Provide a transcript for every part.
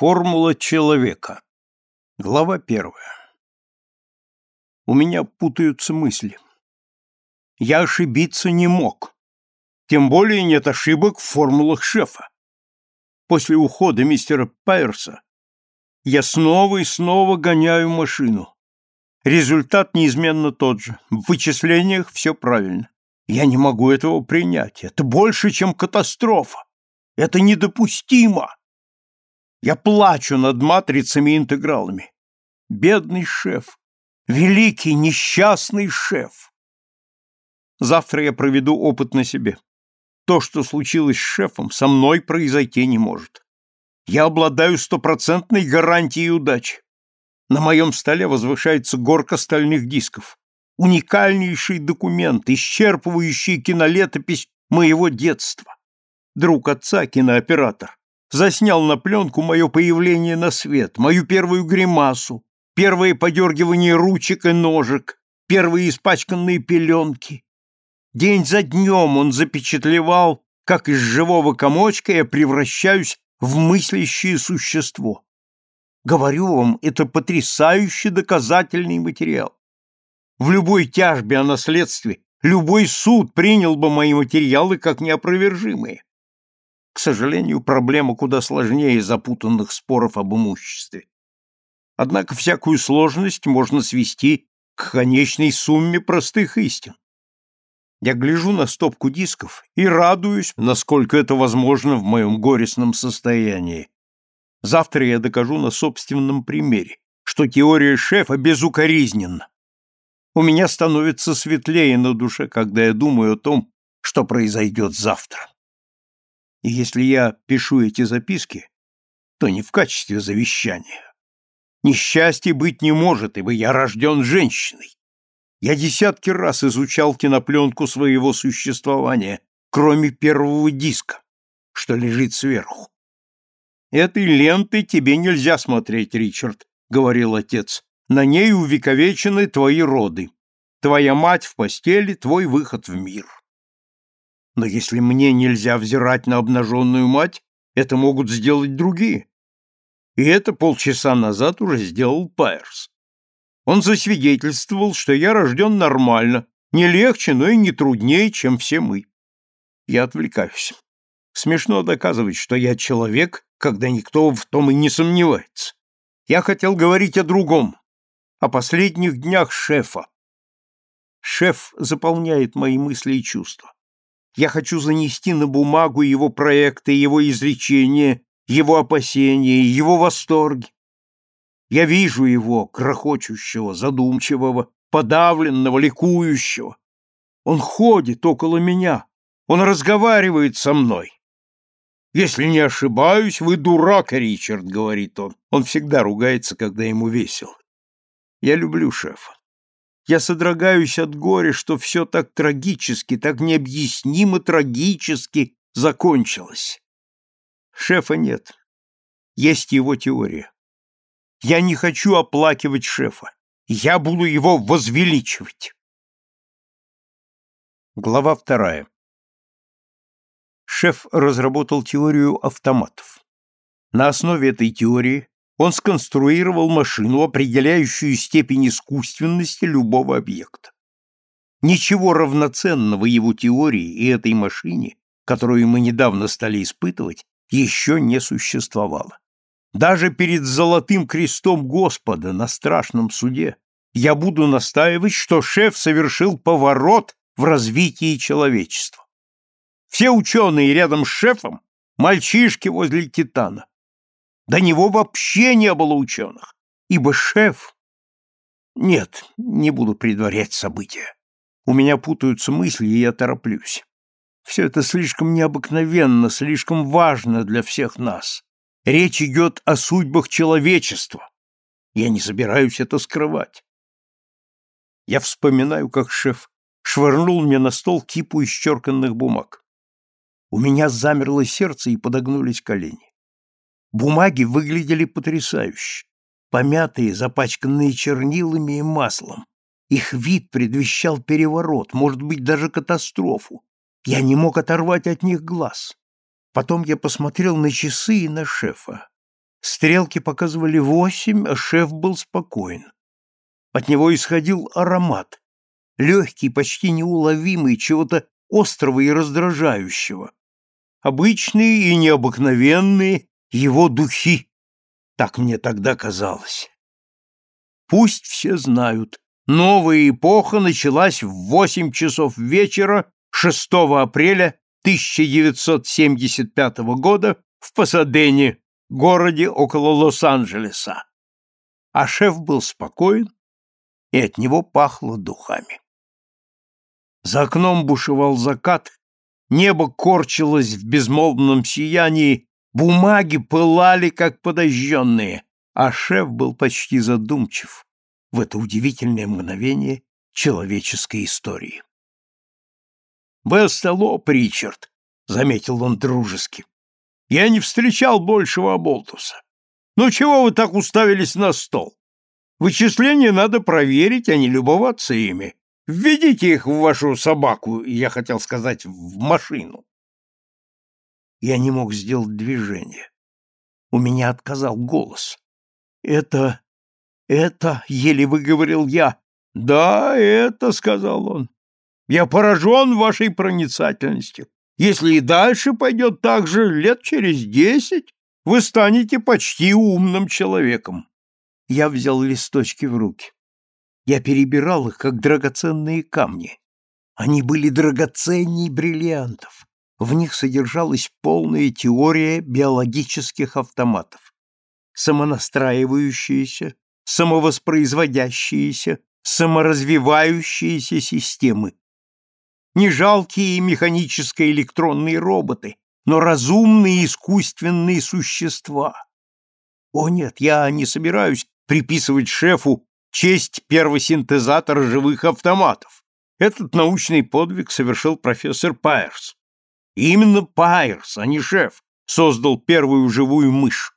Формула человека. Глава первая. У меня путаются мысли. Я ошибиться не мог. Тем более нет ошибок в формулах шефа. После ухода мистера Пайерса я снова и снова гоняю машину. Результат неизменно тот же. В вычислениях все правильно. Я не могу этого принять. Это больше, чем катастрофа. Это недопустимо. Я плачу над матрицами и интегралами. Бедный шеф. Великий несчастный шеф. Завтра я проведу опыт на себе. То, что случилось с шефом, со мной произойти не может. Я обладаю стопроцентной гарантией удачи. На моем столе возвышается горка стальных дисков. Уникальнейший документ, исчерпывающий кинолетопись моего детства. Друг отца, кинооператор, заснял на пленку мое появление на свет, мою первую гримасу, первые подергивания ручек и ножек, первые испачканные пеленки. День за днем он запечатлевал, как из живого комочка я превращаюсь в мыслящее существо. Говорю вам, это потрясающий доказательный материал. В любой тяжбе о наследстве любой суд принял бы мои материалы как неопровержимые. К сожалению, проблема куда сложнее запутанных споров об имуществе. Однако всякую сложность можно свести к конечной сумме простых истин. Я гляжу на стопку дисков и радуюсь, насколько это возможно в моем горестном состоянии. Завтра я докажу на собственном примере, что теория шефа безукоризненна. У меня становится светлее на душе, когда я думаю о том, что произойдет завтра. И если я пишу эти записки, то не в качестве завещания. Несчастья быть не может, ибо я рожден женщиной. Я десятки раз изучал кинопленку своего существования, кроме первого диска, что лежит сверху. «Этой лентой тебе нельзя смотреть, Ричард», — говорил отец. «На ней увековечены твои роды. Твоя мать в постели, твой выход в мир». Но если мне нельзя взирать на обнаженную мать, это могут сделать другие. И это полчаса назад уже сделал Пайерс. Он засвидетельствовал, что я рожден нормально, не легче, но и не труднее, чем все мы. Я отвлекаюсь. Смешно доказывать, что я человек, когда никто в том и не сомневается. Я хотел говорить о другом, о последних днях шефа. Шеф заполняет мои мысли и чувства. Я хочу занести на бумагу его проекты, его изречения, его опасения, его восторги. Я вижу его, крохочущего, задумчивого, подавленного, ликующего. Он ходит около меня, он разговаривает со мной. «Если не ошибаюсь, вы дурак, Ричард», — говорит он. Он всегда ругается, когда ему весело. Я люблю шефа. Я содрогаюсь от горя, что все так трагически, так необъяснимо трагически закончилось. Шефа нет. Есть его теория. Я не хочу оплакивать шефа. Я буду его возвеличивать. Глава вторая. Шеф разработал теорию автоматов. На основе этой теории он сконструировал машину, определяющую степень искусственности любого объекта. Ничего равноценного его теории и этой машине, которую мы недавно стали испытывать, еще не существовало. Даже перед золотым крестом Господа на страшном суде я буду настаивать, что шеф совершил поворот в развитии человечества. Все ученые рядом с шефом – мальчишки возле Титана. До него вообще не было ученых, ибо шеф... Нет, не буду предварять события. У меня путаются мысли, и я тороплюсь. Все это слишком необыкновенно, слишком важно для всех нас. Речь идет о судьбах человечества. Я не собираюсь это скрывать. Я вспоминаю, как шеф швырнул мне на стол кипу исчерканных бумаг. У меня замерло сердце и подогнулись колени. Бумаги выглядели потрясающе. Помятые, запачканные чернилами и маслом. Их вид предвещал переворот, может быть, даже катастрофу. Я не мог оторвать от них глаз. Потом я посмотрел на часы и на шефа. Стрелки показывали восемь, а шеф был спокоен. От него исходил аромат, легкий, почти неуловимый, чего-то острого и раздражающего. Обычные и необыкновенные его духи, так мне тогда казалось. Пусть все знают, новая эпоха началась в восемь часов вечера 6 апреля 1975 года в Пасадене, городе около Лос-Анджелеса. А шеф был спокоен, и от него пахло духами. За окном бушевал закат, небо корчилось в безмолвном сиянии, бумаги пылали, как подожженные, а шеф был почти задумчив в это удивительное мгновение человеческой истории. «Вы остолоп, Ричард», — заметил он дружески. «Я не встречал большего оболтуса. Ну чего вы так уставились на стол? Вычисления надо проверить, а не любоваться ими. Введите их в вашу собаку, я хотел сказать, в машину». Я не мог сделать движение. У меня отказал голос. «Это... это...» — еле выговорил я. «Да, это...» — сказал он. Я поражен вашей проницательностью. Если и дальше пойдет так же, лет через десять вы станете почти умным человеком. Я взял листочки в руки. Я перебирал их, как драгоценные камни. Они были драгоценней бриллиантов. В них содержалась полная теория биологических автоматов. Самонастраивающиеся, самовоспроизводящиеся, саморазвивающиеся системы, не жалкие механическо-электронные роботы, но разумные искусственные существа. О нет, я не собираюсь приписывать шефу честь первосинтезатора живых автоматов. Этот научный подвиг совершил профессор Пайерс. И именно Пайерс, а не шеф, создал первую живую мышь.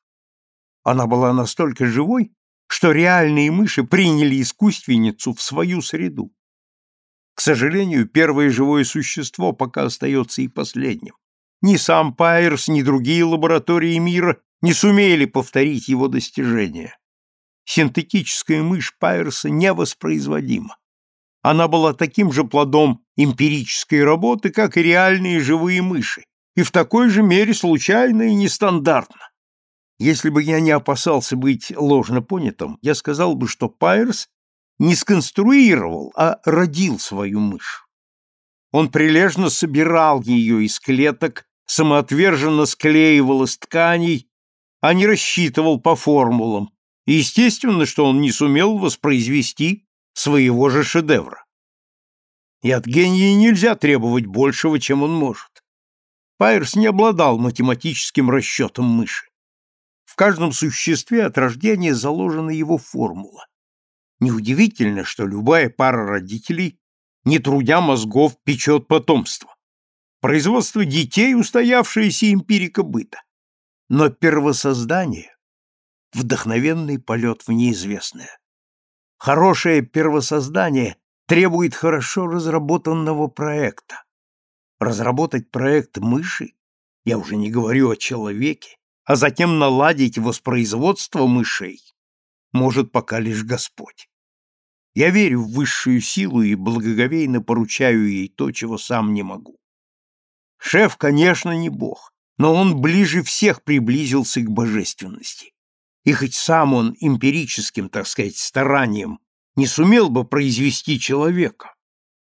Она была настолько живой, что реальные мыши приняли искусственницу в свою среду. К сожалению, первое живое существо пока остается и последним. Ни сам Пайерс, ни другие лаборатории мира не сумели повторить его достижения. Синтетическая мышь Пайерса невоспроизводима. Она была таким же плодом эмпирической работы, как и реальные живые мыши, и в такой же мере случайно и нестандартно. Если бы я не опасался быть ложно понятым, я сказал бы, что Пайерс не сконструировал, а родил свою мышь. Он прилежно собирал ее из клеток, самоотверженно склеивал из тканей, а не рассчитывал по формулам, естественно, что он не сумел воспроизвести своего же шедевра. И от гения нельзя требовать большего, чем он может. Пайерс не обладал математическим расчетом мыши. В каждом существе от рождения заложена его формула. Неудивительно, что любая пара родителей, не трудя мозгов, печет потомство. Производство детей – устоявшаяся эмпирика быта. Но первосоздание – вдохновенный полет в неизвестное. Хорошее первосоздание требует хорошо разработанного проекта. Разработать проект мыши, я уже не говорю о человеке, а затем наладить воспроизводство мышей, может пока лишь Господь. Я верю в высшую силу и благоговейно поручаю ей то, чего сам не могу. Шеф, конечно, не бог, но он ближе всех приблизился к божественности. И хоть сам он эмпирическим, так сказать, старанием не сумел бы произвести человека,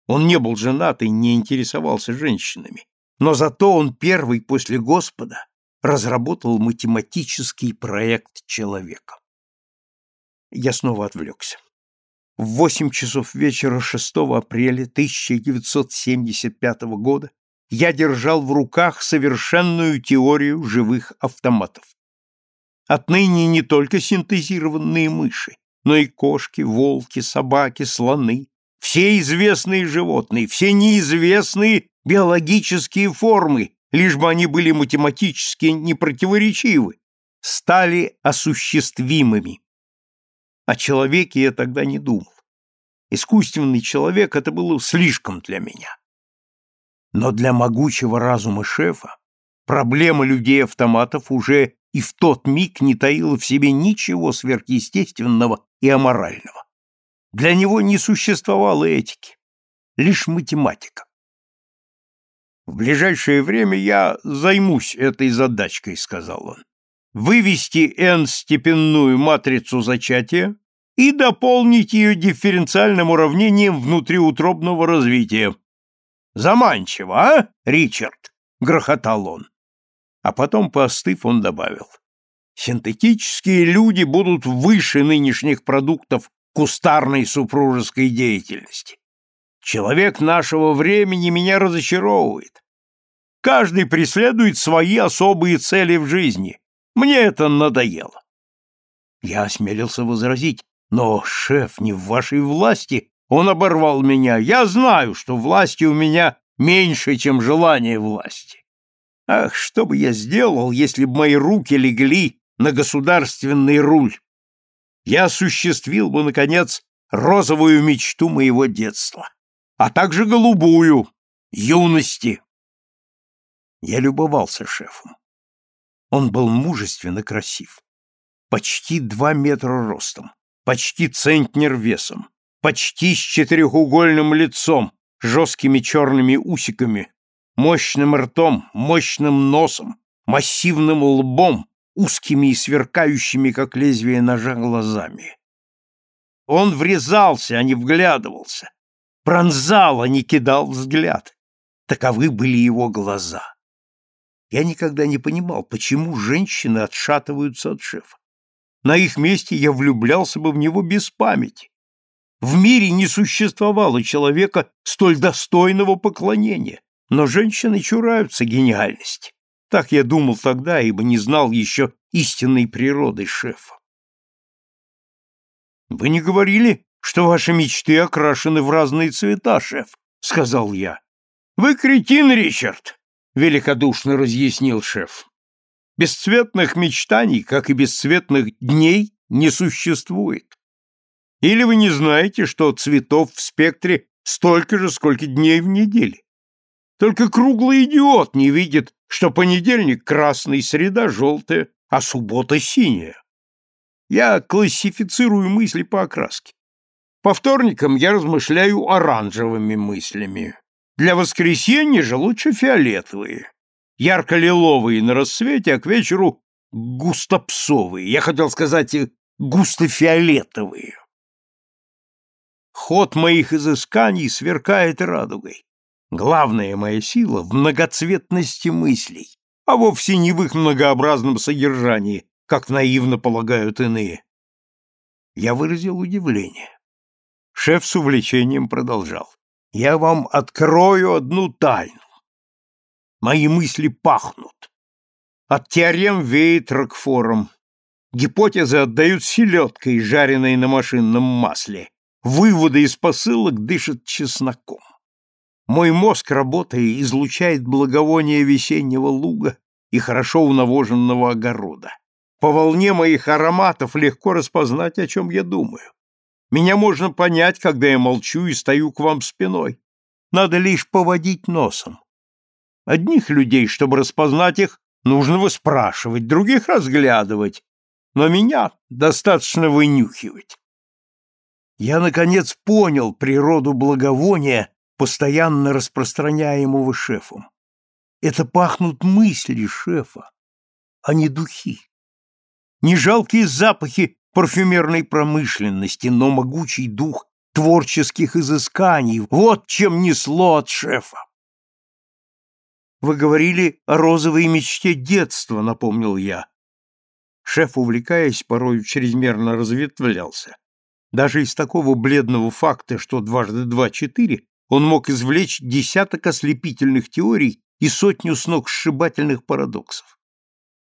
он не был женат и не интересовался женщинами, но зато он первый после Господа разработал математический проект человека. Я снова отвлекся. В восемь часов вечера 6 апреля 1975 года я держал в руках совершенную теорию живых автоматов. Отныне не только синтезированные мыши, но и кошки, волки, собаки, слоны, все известные животные, все неизвестные биологические формы, лишь бы они были математически непротиворечивы, стали осуществимыми. О человеке я тогда не думал. Искусственный человек — это было слишком для меня. Но для могучего разума шефа проблема людей-автоматов уже и в тот миг не таила в себе ничего сверхъестественного и аморального. Для него не существовало этики, лишь математика. В ближайшее время я займусь этой задачкой, сказал он. Вывести n-степенную матрицу зачатия и дополнить ее дифференциальным уравнением внутриутробного развития. Заманчиво, а, Ричард? грохотал он. А потом, поостыв, он добавил: Синтетические люди будут выше нынешних продуктов кустарной супружеской деятельности. Человек нашего времени меня разочаровывает. Каждый преследует свои особые цели в жизни. Мне это надоело. Я осмелился возразить, но, шеф, не в вашей власти. Он оборвал меня. Я знаю, что власти у меня меньше, чем желание власти. Ах, что бы я сделал, если бы мои руки легли на государственный руль? Я осуществил бы, наконец, розовую мечту моего детства а также голубую, юности. Я любовался шефом. Он был мужественно красив. Почти два метра ростом, почти центнер весом, почти с четырехугольным лицом, жесткими черными усиками, мощным ртом, мощным носом, массивным лбом, узкими и сверкающими, как лезвие ножа, глазами. Он врезался, а не вглядывался, пронзал, а не кидал взгляд. Таковы были его глаза. Я никогда не понимал, почему женщины отшатываются от шефа. На их месте я влюблялся бы в него без памяти. В мире не существовало человека столь достойного поклонения, но женщины чураются гениальности. Так я думал тогда, ибо не знал еще истинной природы шефа. «Вы не говорили, что ваши мечты окрашены в разные цвета, шеф, — сказал я. — Вы кретин, Ричард, — великодушно разъяснил шеф. Бесцветных мечтаний, как и бесцветных дней, не существует. Или вы не знаете, что цветов в спектре столько же, сколько дней в неделе? Только круглый идиот не видит, что понедельник красный, среда желтая, а суббота синяя. Я классифицирую мысли по окраске. По вторникам я размышляю оранжевыми мыслями. Для воскресенья же лучше фиолетовые. Ярко-лиловые на рассвете, а к вечеру густопсовые. Я хотел сказать густо-фиолетовые. Ход моих изысканий сверкает радугой. Главная моя сила в многоцветности мыслей, а вовсе не в их многообразном содержании, как наивно полагают иные. Я выразил удивление. Шеф с увлечением продолжал. «Я вам открою одну тайну. Мои мысли пахнут. От теорем веет Рокфором. Гипотезы отдают селедкой, жареной на машинном масле. Выводы из посылок дышат чесноком. Мой мозг, работая, излучает благовоние весеннего луга и хорошо унавоженного огорода. По волне моих ароматов легко распознать, о чем я думаю. Меня можно понять, когда я молчу и стою к вам спиной. Надо лишь поводить носом. Одних людей, чтобы распознать их, нужно выспрашивать, других разглядывать, но меня достаточно вынюхивать. Я, наконец, понял природу благовония, постоянно распространяемого шефом. Это пахнут мысли шефа, а не духи. Не жалкие запахи парфюмерной промышленности, но могучий дух творческих изысканий. Вот чем несло от шефа. Вы говорили о розовой мечте детства, напомнил я. Шеф, увлекаясь, порой чрезмерно разветвлялся. Даже из такого бледного факта, что дважды два — четыре, он мог извлечь десяток ослепительных теорий и сотню сногсшибательных парадоксов.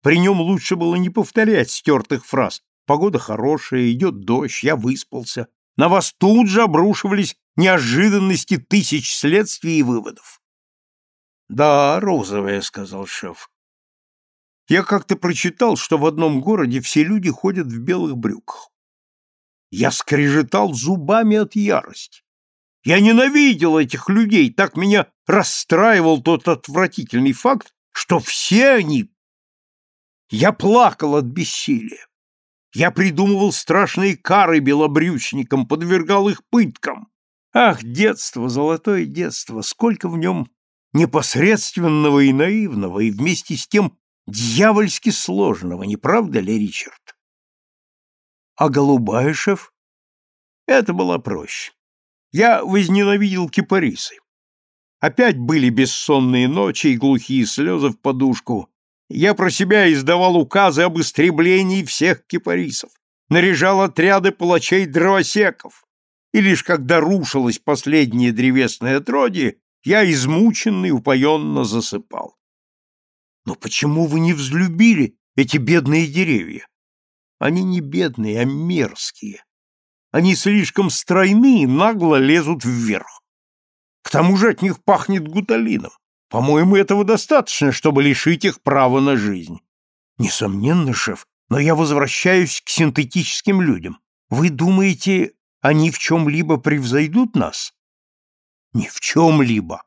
При нем лучше было не повторять стертых фраз, Погода хорошая, идет дождь, я выспался. На вас тут же обрушивались неожиданности тысяч следствий и выводов. «Да, розовая», — сказал шеф. «Я как-то прочитал, что в одном городе все люди ходят в белых брюках. Я скрежетал зубами от ярости. Я ненавидел этих людей, так меня расстраивал тот отвратительный факт, что все они Я плакал от бессилия. Я придумывал страшные кары белобрючникам, подвергал их пыткам. Ах, детство, золотое детство, сколько в нем непосредственного и наивного, и вместе с тем дьявольски сложного, не правда ли, Ричард? А голубая? Это было проще. Я возненавидел кипарисы. Опять были бессонные ночи и глухие слезы в подушку. Я про себя издавал указы об истреблении всех кипарисов, наряжал отряды палачей-дровосеков. И лишь когда рушилось последнее древесное отродье, я измученный упоенно засыпал. Но почему вы не взлюбили эти бедные деревья? Они не бедные, а мерзкие. Они слишком стройны и нагло лезут вверх. К тому же от них пахнет гуталином. По-моему, этого достаточно, чтобы лишить их права на жизнь. Несомненно, шеф, но я возвращаюсь к синтетическим людям. Вы думаете, они в чем-либо превзойдут нас? Не в чем-либо,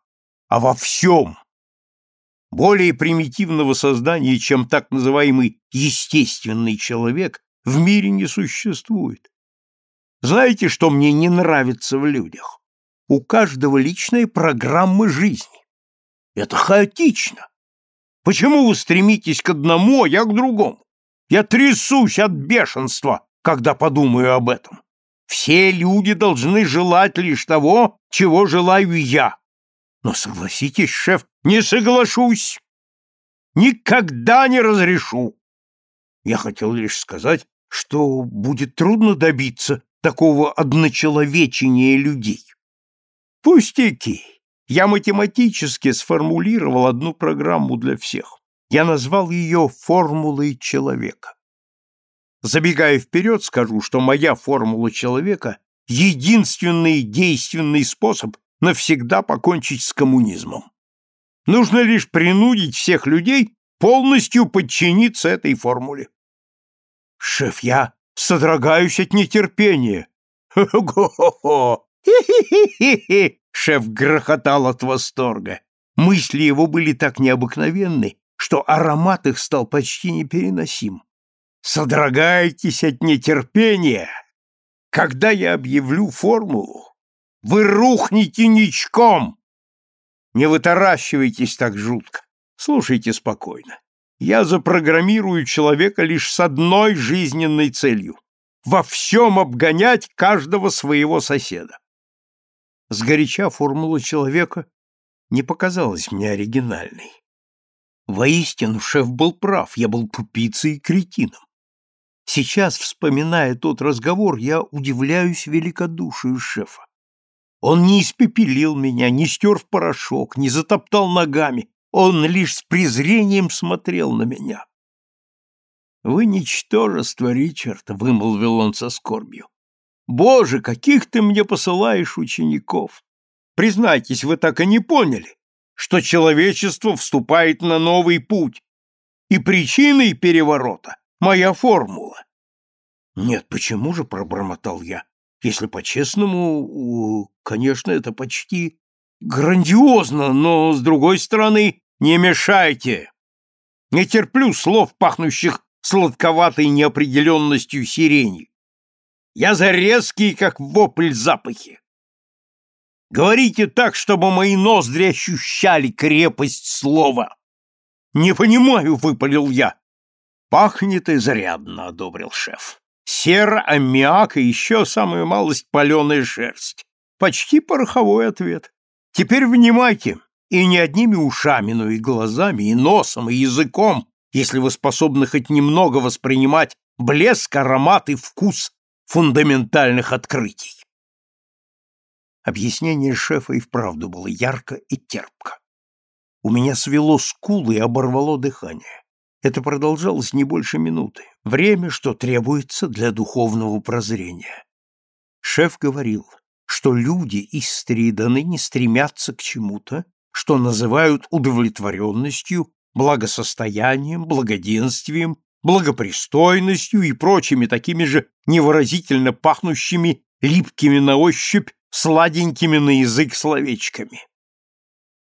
а во всем. Более примитивного создания, чем так называемый естественный человек, в мире не существует. Знаете, что мне не нравится в людях? У каждого личная программа жизни. Это хаотично. Почему вы стремитесь к одному, а я к другому? Я трясусь от бешенства, когда подумаю об этом. Все люди должны желать лишь того, чего желаю я. Но согласитесь, шеф, не соглашусь. Никогда не разрешу. Я хотел лишь сказать, что будет трудно добиться такого одночеловечения людей. Пустяки. Я математически сформулировал одну программу для всех. Я назвал ее «формулой человека». Забегая вперед, скажу, что моя формула человека — единственный действенный способ навсегда покончить с коммунизмом. Нужно лишь принудить всех людей полностью подчиниться этой формуле. Шеф, я содрогаюсь от нетерпения. Го-го-го! «Хи-хи-хи-хи!» — шеф грохотал от восторга. Мысли его были так необыкновенны, что аромат их стал почти непереносим. «Содрогайтесь от нетерпения! Когда я объявлю формулу, вы рухнете ничком! Не вытаращивайтесь так жутко, слушайте спокойно. Я запрограммирую человека лишь с одной жизненной целью — во всем обгонять каждого своего соседа. Сгоряча формула человека не показалась мне оригинальной. Воистину, шеф был прав, я был тупицей и кретином. Сейчас, вспоминая тот разговор, я удивляюсь великодушию шефа. Он не испепелил меня, не стер в порошок, не затоптал ногами, он лишь с презрением смотрел на меня. «Вы ничтожество, Ричард», — вымолвил он со скорбью. Боже, каких ты мне посылаешь учеников! Признайтесь, вы так и не поняли, что человечество вступает на новый путь, и причиной переворота моя формула. Нет, почему же, пробормотал я. Если по-честному, конечно, это почти грандиозно, но, с другой стороны, не мешайте. Не терплю слов, пахнущих сладковатой неопределенностью сирени. Я за резкие, как вопль, запахи. Говорите так, чтобы мои ноздри ощущали крепость слова. Не понимаю, выпалил я. Пахнет изрядно, одобрил шеф. Сера, аммиак и еще самую малость паленая шерсть. Почти пороховой ответ. Теперь внимайте, и не одними ушами, но и глазами, и носом, и языком, если вы способны хоть немного воспринимать блеск, аромат и вкус фундаментальных открытий. Объяснение шефа и вправду было ярко и терпко. У меня свело скулы и оборвало дыхание. Это продолжалось не больше минуты. Время, что требуется для духовного прозрения. Шеф говорил, что люди до ныне стремятся к чему-то, что называют удовлетворенностью, благосостоянием, благоденствием благопристойностью и прочими такими же невыразительно пахнущими, липкими на ощупь, сладенькими на язык словечками.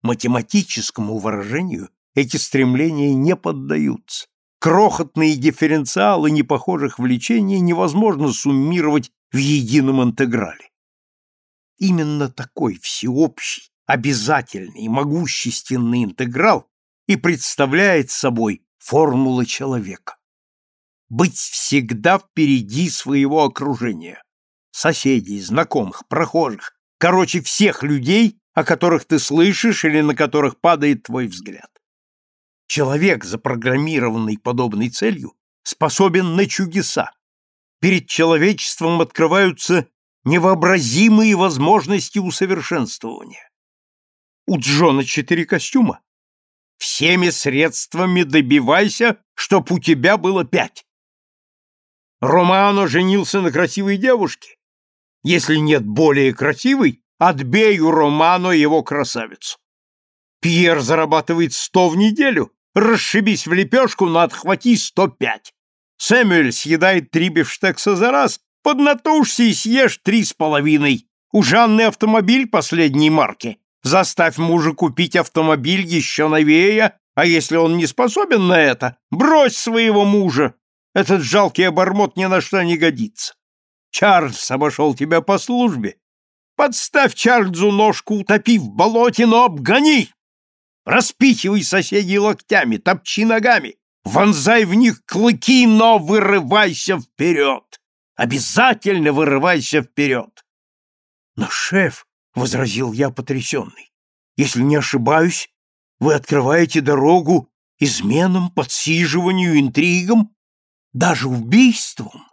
Математическому выражению эти стремления не поддаются. крохотные дифференциалы непохожих влечений невозможно суммировать в едином интеграле. Именно такой всеобщий, обязательный, могущественный интеграл и представляет собой формула человека. Быть всегда впереди своего окружения, соседей, знакомых, прохожих, короче, всех людей, о которых ты слышишь или на которых падает твой взгляд. Человек, запрограммированный подобной целью, способен на чудеса. Перед человечеством открываются невообразимые возможности усовершенствования. У Джона четыре костюма. Всеми средствами добивайся, чтоб у тебя было пять. Романо женился на красивой девушке. Если нет более красивой, отбей у Романо его красавицу. Пьер зарабатывает сто в неделю. Расшибись в лепешку, но отхвати сто пять. Сэмюэль съедает три бифштекса за раз, поднатужься и съешь три с половиной. У Жанны автомобиль последней марки. Заставь мужа купить автомобиль еще новее, а если он не способен на это, брось своего мужа. Этот жалкий обормот ни на что не годится. Чарльз обошел тебя по службе. Подставь Чарльзу ножку, утопи в болоте, но обгони. Распихивай соседей локтями, топчи ногами, вонзай в них клыки, но вырывайся вперед. Обязательно вырывайся вперед. Но, шеф, — возразил я потрясенный. «Если не ошибаюсь, вы открываете дорогу изменам, подсиживанию, интригам, даже убийством».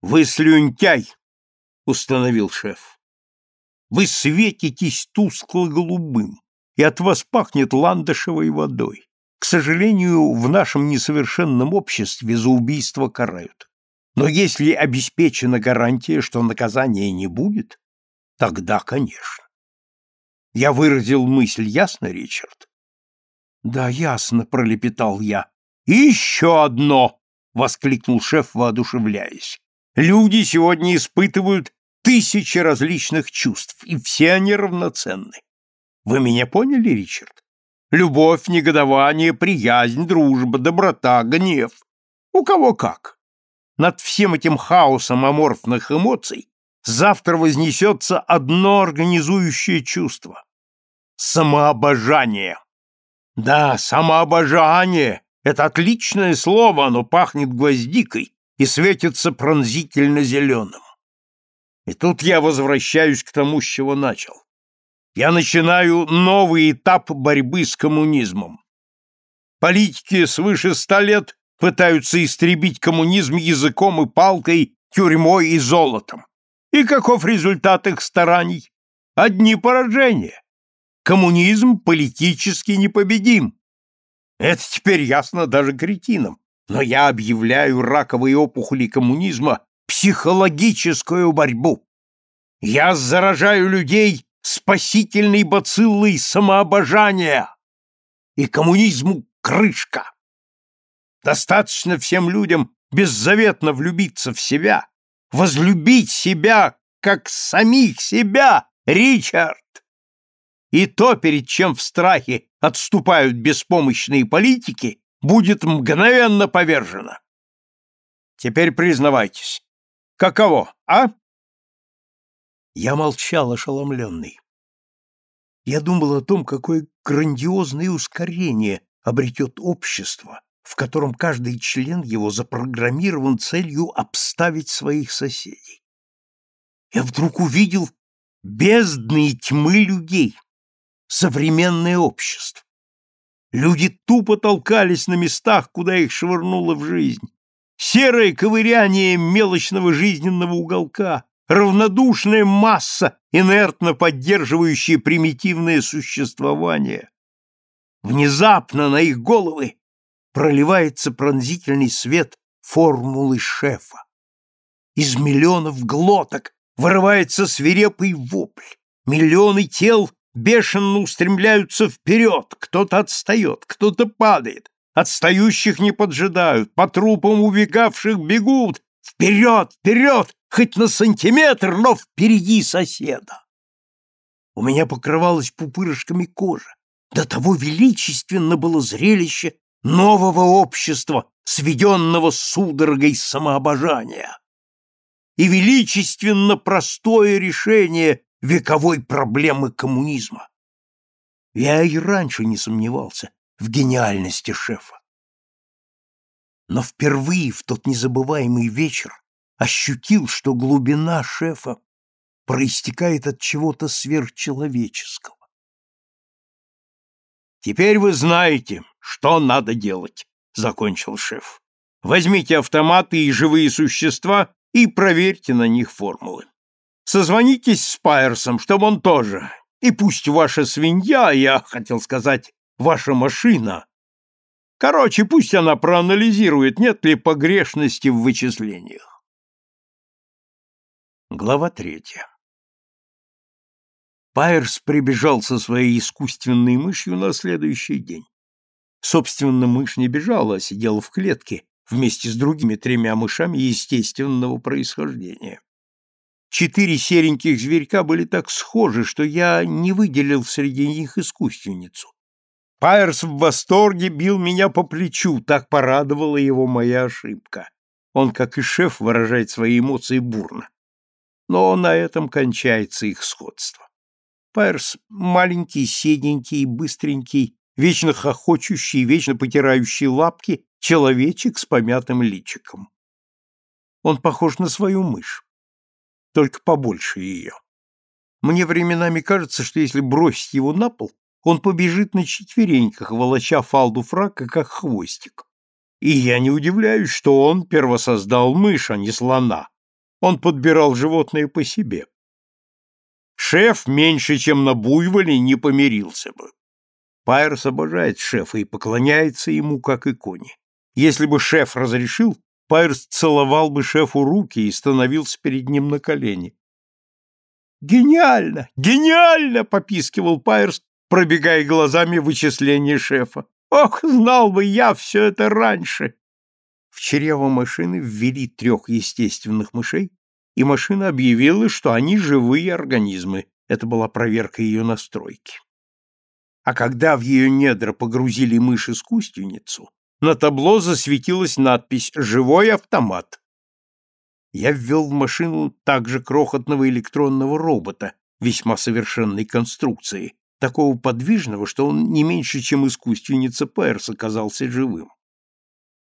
«Вы слюнтяй», — установил шеф. «Вы светитесь тускло-голубым, и от вас пахнет ландышевой водой. К сожалению, в нашем несовершенном обществе за убийство карают. Но если обеспечена гарантия, что наказания не будет, Тогда, конечно. Я выразил мысль, ясно, Ричард? Да, ясно, пролепетал я. И еще одно, воскликнул шеф, воодушевляясь. Люди сегодня испытывают тысячи различных чувств, и все они равноценны. Вы меня поняли, Ричард? Любовь, негодование, приязнь, дружба, доброта, гнев. У кого как. Над всем этим хаосом аморфных эмоций завтра вознесется одно организующее чувство — самообожание. Да, самообожание — это отличное слово, оно пахнет гвоздикой и светится пронзительно зеленым. И тут я возвращаюсь к тому, с чего начал. Я начинаю новый этап борьбы с коммунизмом. Политики свыше ста лет пытаются истребить коммунизм языком и палкой, тюрьмой и золотом. И каков результат их стараний? Одни поражения. Коммунизм политически непобедим. Это теперь ясно даже кретинам. Но я объявляю раковые опухоли коммунизма психологическую борьбу. Я заражаю людей спасительной бациллой самообожания. И коммунизму крышка. Достаточно всем людям беззаветно влюбиться в себя, возлюбить себя, как самих себя, Ричард. И то, перед чем в страхе отступают беспомощные политики, будет мгновенно повержено. Теперь признавайтесь, каково, а? Я молчал, ошеломленный. Я думал о том, какое грандиозное ускорение обретет общество, в котором каждый член его запрограммирован целью обставить своих соседей. Я вдруг увидел бездны тьмы людей, современное общество. Люди тупо толкались на местах, куда их швырнуло в жизнь. Серое ковыряние мелочного жизненного уголка, равнодушная масса, инертно поддерживающая примитивное существование. Внезапно на их головы проливается пронзительный свет формулы шефа. Из миллионов глоток вырывается свирепый вопль. Миллионы тел бешено устремляются вперед. Кто-то отстает, кто-то падает. Отстающих не поджидают, по трупам убегавших бегут. Вперед, вперед, хоть на сантиметр, но впереди соседа. У меня покрывалась пупырышками кожа. До того величественно было зрелище нового общества, сведенного судорогой самообожания, и величественно простое решение вековой проблемы коммунизма. Я и раньше не сомневался в гениальности шефа. Но впервые в тот незабываемый вечер ощутил, что глубина шефа проистекает от чего-то сверхчеловеческого. «Теперь вы знаете, что надо делать», — закончил шеф. «Возьмите автоматы и живые существа и проверьте на них формулы. Созвонитесь с Пайерсом, чтобы он тоже. И пусть ваша свинья, я хотел сказать, ваша машина. Короче, пусть она проанализирует, нет ли погрешности в вычислениях. Глава третья. Пайерс прибежал со своей искусственной мышью на следующий день. Собственно, мышь не бежала, а сидела в клетке вместе с другими тремя мышами естественного происхождения. Четыре сереньких зверька были так схожи, что я не выделил среди них искусственницу. Пайерс в восторге бил меня по плечу, так порадовала его моя ошибка. Он, как и шеф, выражает свои эмоции бурно. Но на этом кончается их сходство. Пайерс маленький, седенький, быстренький, вечно хохочущий, вечно потирающий лапки, человечек с помятым личиком. Он похож на свою мышь только побольше ее. Мне временами кажется, что если бросить его на пол, он побежит на четвереньках, волоча фалду фрака, как хвостик. И я не удивляюсь, что он первосоздал мышь, а не слона. Он подбирал животное по себе. Шеф меньше, чем на буйволе, не помирился бы. Пайерс обожает шефа и поклоняется ему, как иконе. Если бы шеф разрешил, Пайерс целовал бы шефу руки и становился перед ним на колени. «Гениально! Гениально!» — попискивал Пайерс, пробегая глазами вычисления шефа. «Ох, знал бы я все это раньше!» В чрево машины ввели трех естественных мышей, и машина объявила, что они живые организмы. Это была проверка ее настройки. А когда в ее недра погрузили мышь-искусственницу, на табло засветилась надпись «Живой автомат». Я ввел в машину также крохотного электронного робота весьма совершенной конструкции, такого подвижного, что он не меньше, чем искусственница Перс оказался живым.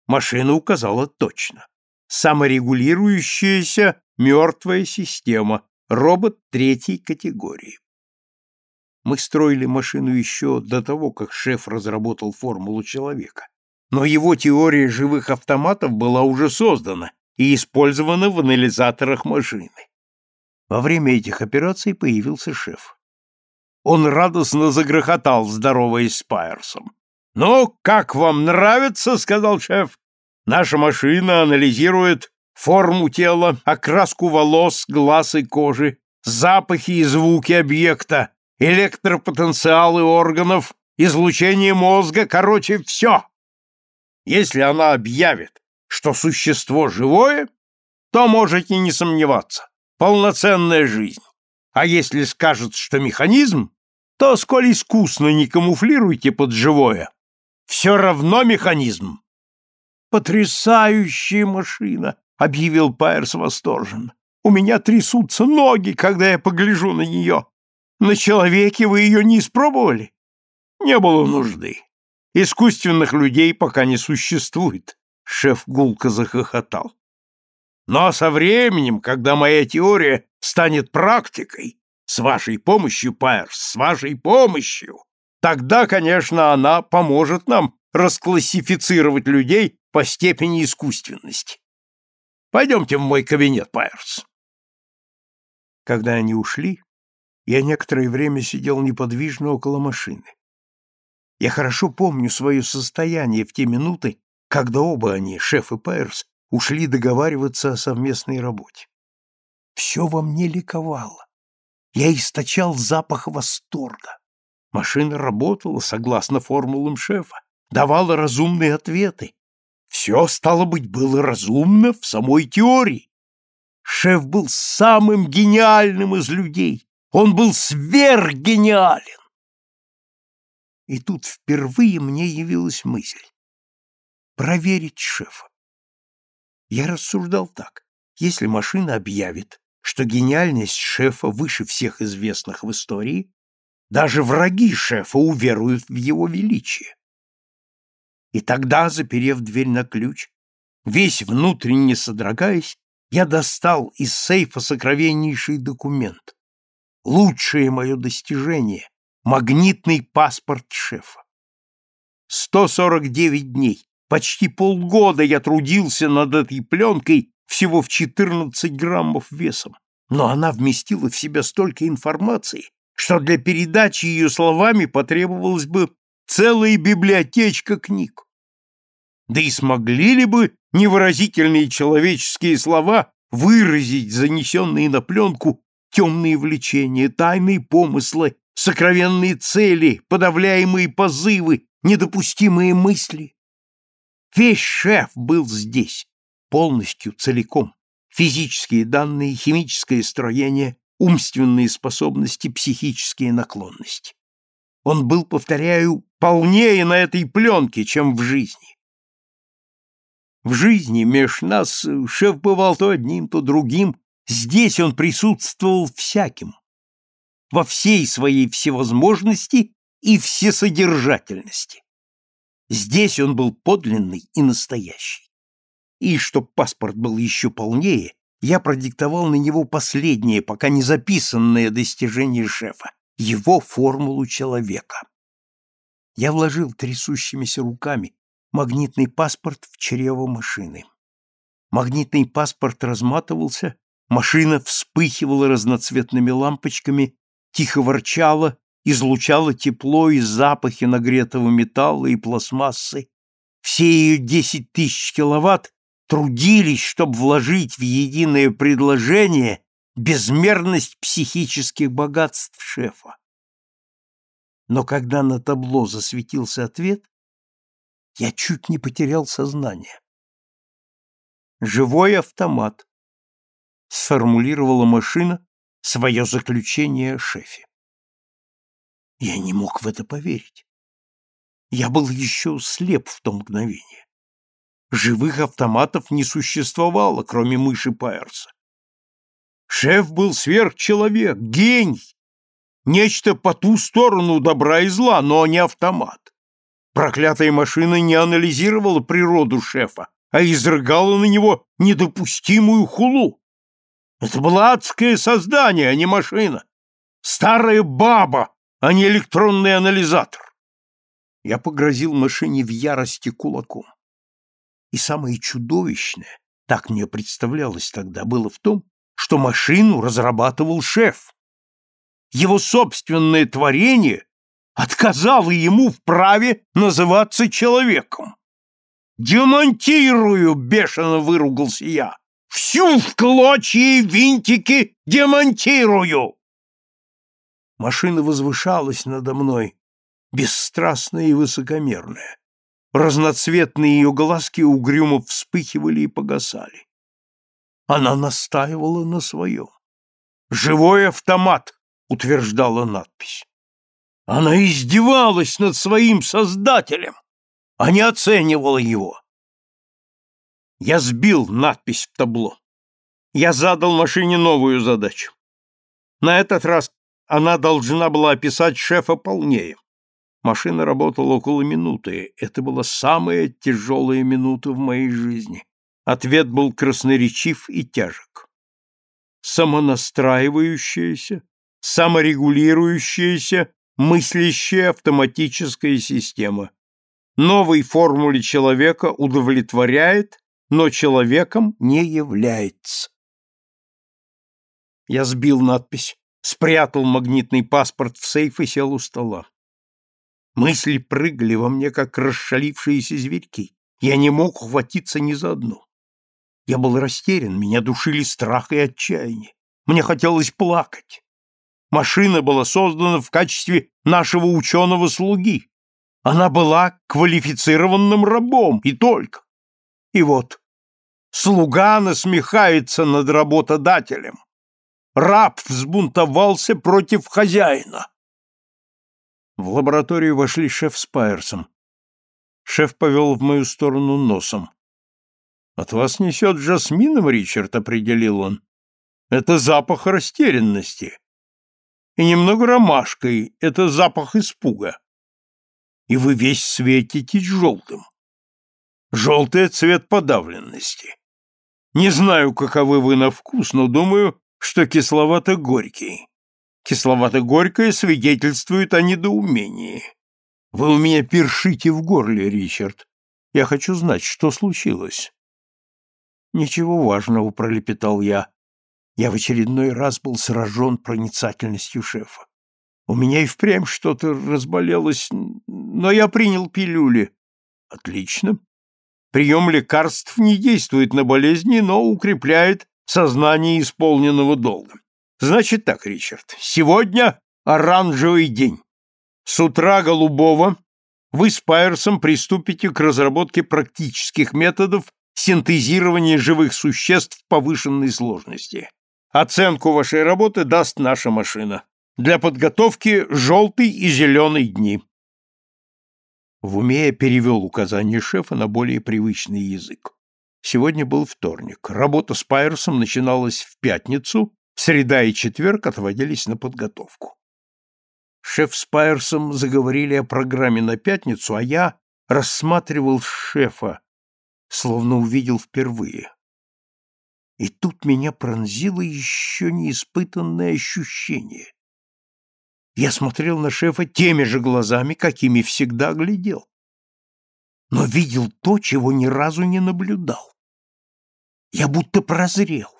Машина указала точно. Саморегулирующаяся мертвая система, робот третьей категории. Мы строили машину еще до того, как шеф разработал формулу человека но его теория живых автоматов была уже создана и использована в анализаторах машины. Во время этих операций появился шеф. Он радостно загрохотал, здороваясь с Пайерсом. «Ну, как вам нравится?» — сказал шеф. «Наша машина анализирует форму тела, окраску волос, глаз и кожи, запахи и звуки объекта, электропотенциалы органов, излучение мозга, короче, все. Если она объявит, что существо живое, то можете не сомневаться. Полноценная жизнь. А если скажет, что механизм, то сколь искусно не камуфлируйте под живое, все равно механизм. Потрясающая машина, объявил Пайерс восторженно. У меня трясутся ноги, когда я погляжу на нее. На человеке вы ее не испробовали? Не было нужды. Искусственных людей пока не существует, шеф гулко захохотал. Но со временем, когда моя теория станет практикой, с вашей помощью, Пайерс, с вашей помощью, тогда, конечно, она поможет нам расклассифицировать людей по степени искусственности. Пойдемте в мой кабинет, Пайерс. Когда они ушли, я некоторое время сидел неподвижно около машины. Я хорошо помню свое состояние в те минуты, когда оба они, шеф и Пайерс, ушли договариваться о совместной работе. Все во мне ликовало. Я источал запах восторга. Машина работала согласно формулам шефа, давала разумные ответы. Все, стало быть, было разумно в самой теории. Шеф был самым гениальным из людей. Он был сверхгениален. И тут впервые мне явилась мысль. проверить шефа. Я рассуждал так. Если машина объявит, что гениальность шефа выше всех известных в истории, даже враги шефа уверуют в его величие. И тогда, заперев дверь на ключ, весь внутренне содрогаясь, я достал из сейфа сокровеннейший документ. Лучшее мое достижение — магнитный паспорт шефа. 149 дней, почти полгода я трудился над этой пленкой всего в 14 граммов весом, но она вместила в себя столько информации, что для передачи ее словами потребовалась бы целая библиотечка книг. Да и смогли ли бы невыразительные человеческие слова выразить занесенные на пленку темные влечения, тайные помыслы, сокровенные цели, подавляемые позывы, недопустимые мысли? Весь шеф был здесь, полностью, целиком. Физические данные, химическое строение, умственные способности, психические наклонности. Он был, повторяю, полнее на этой пленке, чем в жизни. В жизни меж нас шеф бывал то одним, то другим, здесь он присутствовал всяким, во всей своей всевозможности и всесодержательности. Здесь он был подлинный и настоящий. И чтоб паспорт был еще полнее, я продиктовал на него последнее, пока не записанное достижение шефа, его формулу человека. Я вложил трясущимися руками магнитный паспорт в чрево машины. Магнитный паспорт разматывался, машина вспыхивала разноцветными лампочками, тихо ворчала, излучала тепло и запахи нагретого металла и пластмассы. Все ее десять тысяч киловатт трудились, чтобы вложить в единое предложение безмерность психических богатств шефа. Но когда на табло засветился ответ, я чуть не потерял сознание. «Живой автомат», — сформулировала машина свое заключение о шефе. Я не мог в это поверить. Я был еще слеп в то мгновение. Живых автоматов не существовало, кроме мыши Пайерса. Шеф был сверхчеловек, гений, нечто по ту сторону добра и зла, но не автомат. Проклятая машина не анализировала природу шефа, а изрыгала на него недопустимую хулу. Это было адское создание, а не машина. Старая баба, а не электронный анализатор. Я погрозил машине в ярости кулаком. И самое чудовищное, так мне представлялось тогда, было в том, что машину разрабатывал шеф. Его собственное творение отказало ему в праве называться человеком. «Демонтирую!» — бешено выругался я. «Всю в клочья винтики демонтирую!» Машина возвышалась надо мной, бесстрастная и высокомерная. Разноцветные ее глазки угрюмо вспыхивали и погасали. Она настаивала на своем. «Живой автомат!» — утверждала надпись. Она издевалась над своим создателем, а не оценивала его. Я сбил надпись в табло. Я задал машине новую задачу. На этот раз она должна была описать шефа полнее. Машина работала около минуты. Это была самая тяжелая минута в моей жизни. Ответ был красноречив и тяжек. Самонастраивающаяся, саморегулирующаяся, мыслящая автоматическая система. Новой формуле человека удовлетворяет, но человеком не является. Я сбил надпись, спрятал магнитный паспорт в сейф и сел у стола. Мысли прыгали во мне, как расшалившиеся зверьки. Я не мог ухватиться ни за одну. Я был растерян, меня душили страх и отчаяние. Мне хотелось плакать. Машина была создана в качестве нашего ученого-слуги. Она была квалифицированным рабом, и только. И вот, слуга насмехается над работодателем. Раб взбунтовался против хозяина. В лабораторию вошли шеф с Пайерсом. Шеф повел в мою сторону носом. «От вас несет жасмином, Ричард», — определил он. «Это запах растерянности. И немного ромашкой — это запах испуга. И вы весь светитесь желтым. Желтый — цвет подавленности. Не знаю, каковы вы на вкус, но думаю, что кисловато-горький. Кисловато-горькое свидетельствует о недоумении. Вы у меня першите в горле, Ричард. Я хочу знать, что случилось. Ничего важного, пролепетал я. Я в очередной раз был сражен проницательностью шефа. У меня и впрямь что-то разболелось, но я принял пилюли. Отлично. Прием лекарств не действует на болезни, но укрепляет сознание исполненного долга. Значит так, Ричард, сегодня оранжевый день. С утра голубого вы с Пайерсом приступите к разработке практических методов синтезирования живых существ повышенной сложности. Оценку вашей работы даст наша машина. Для подготовки желтый и зеленый дни. В уме я перевел указание шефа на более привычный язык. Сегодня был вторник. Работа с Пайерсом начиналась в пятницу, среда и четверг отводились на подготовку. Шеф с Пайерсом заговорили о программе на пятницу, а я рассматривал шефа, словно увидел впервые. И тут меня пронзило еще неиспытанное ощущение. Я смотрел на шефа теми же глазами, какими всегда глядел. Но видел то, чего ни разу не наблюдал. Я будто прозрел.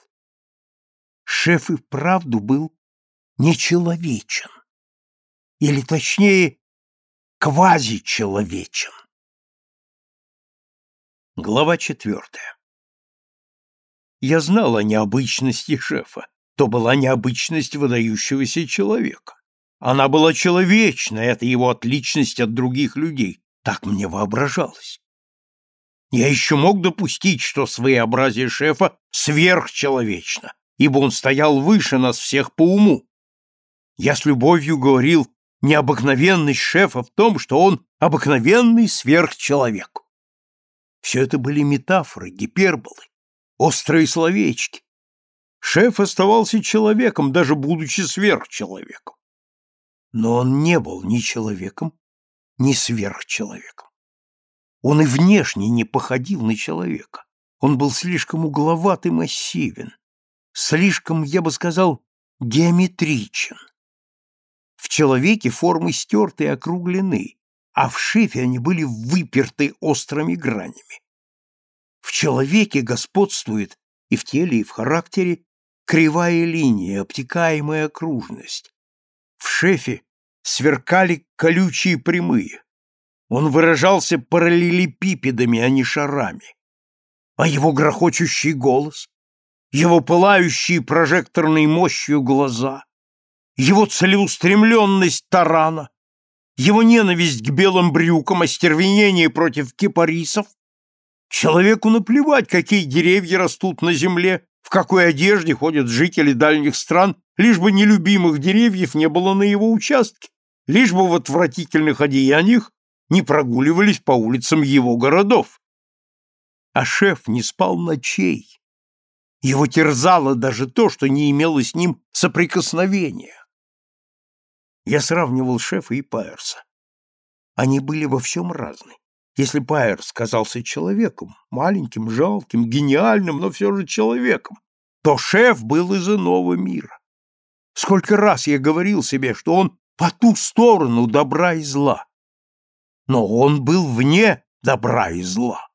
Шеф и вправду был нечеловечен. Или, точнее, квазичеловечен. Глава четвертая. Я знал о необычности шефа. То была необычность выдающегося человека. Она была человечна, это его отличность от других людей, так мне воображалось. Я еще мог допустить, что своеобразие шефа сверхчеловечно, ибо он стоял выше нас всех по уму. Я с любовью говорил, необыкновенность шефа в том, что он обыкновенный сверхчеловек. Все это были метафоры, гиперболы, острые словечки. Шеф оставался человеком, даже будучи сверхчеловеком. Но он не был ни человеком, ни сверхчеловеком. Он и внешне не походил на человека. Он был слишком угловат и массивен, слишком, я бы сказал, геометричен. В человеке формы стерты и округлены, а в шефе они были выперты острыми гранями. В человеке господствует и в теле, и в характере кривая линия, обтекаемая окружность. В шефе сверкали колючие прямые. Он выражался параллелепипедами, а не шарами. А его грохочущий голос, его пылающие прожекторной мощью глаза, его целеустремленность тарана, его ненависть к белым брюкам, остервенение против кипарисов. Человеку наплевать, какие деревья растут на земле, в какой одежде ходят жители дальних стран, лишь бы нелюбимых деревьев не было на его участке лишь бы в отвратительных одеяниях не прогуливались по улицам его городов. А шеф не спал ночей. Его терзало даже то, что не имело с ним соприкосновения. Я сравнивал шефа и Пайерса. Они были во всем разны. Если Пайерс казался человеком, маленьким, жалким, гениальным, но все же человеком, то шеф был из иного мира. Сколько раз я говорил себе, что он по ту сторону добра и зла. Но он был вне добра и зла.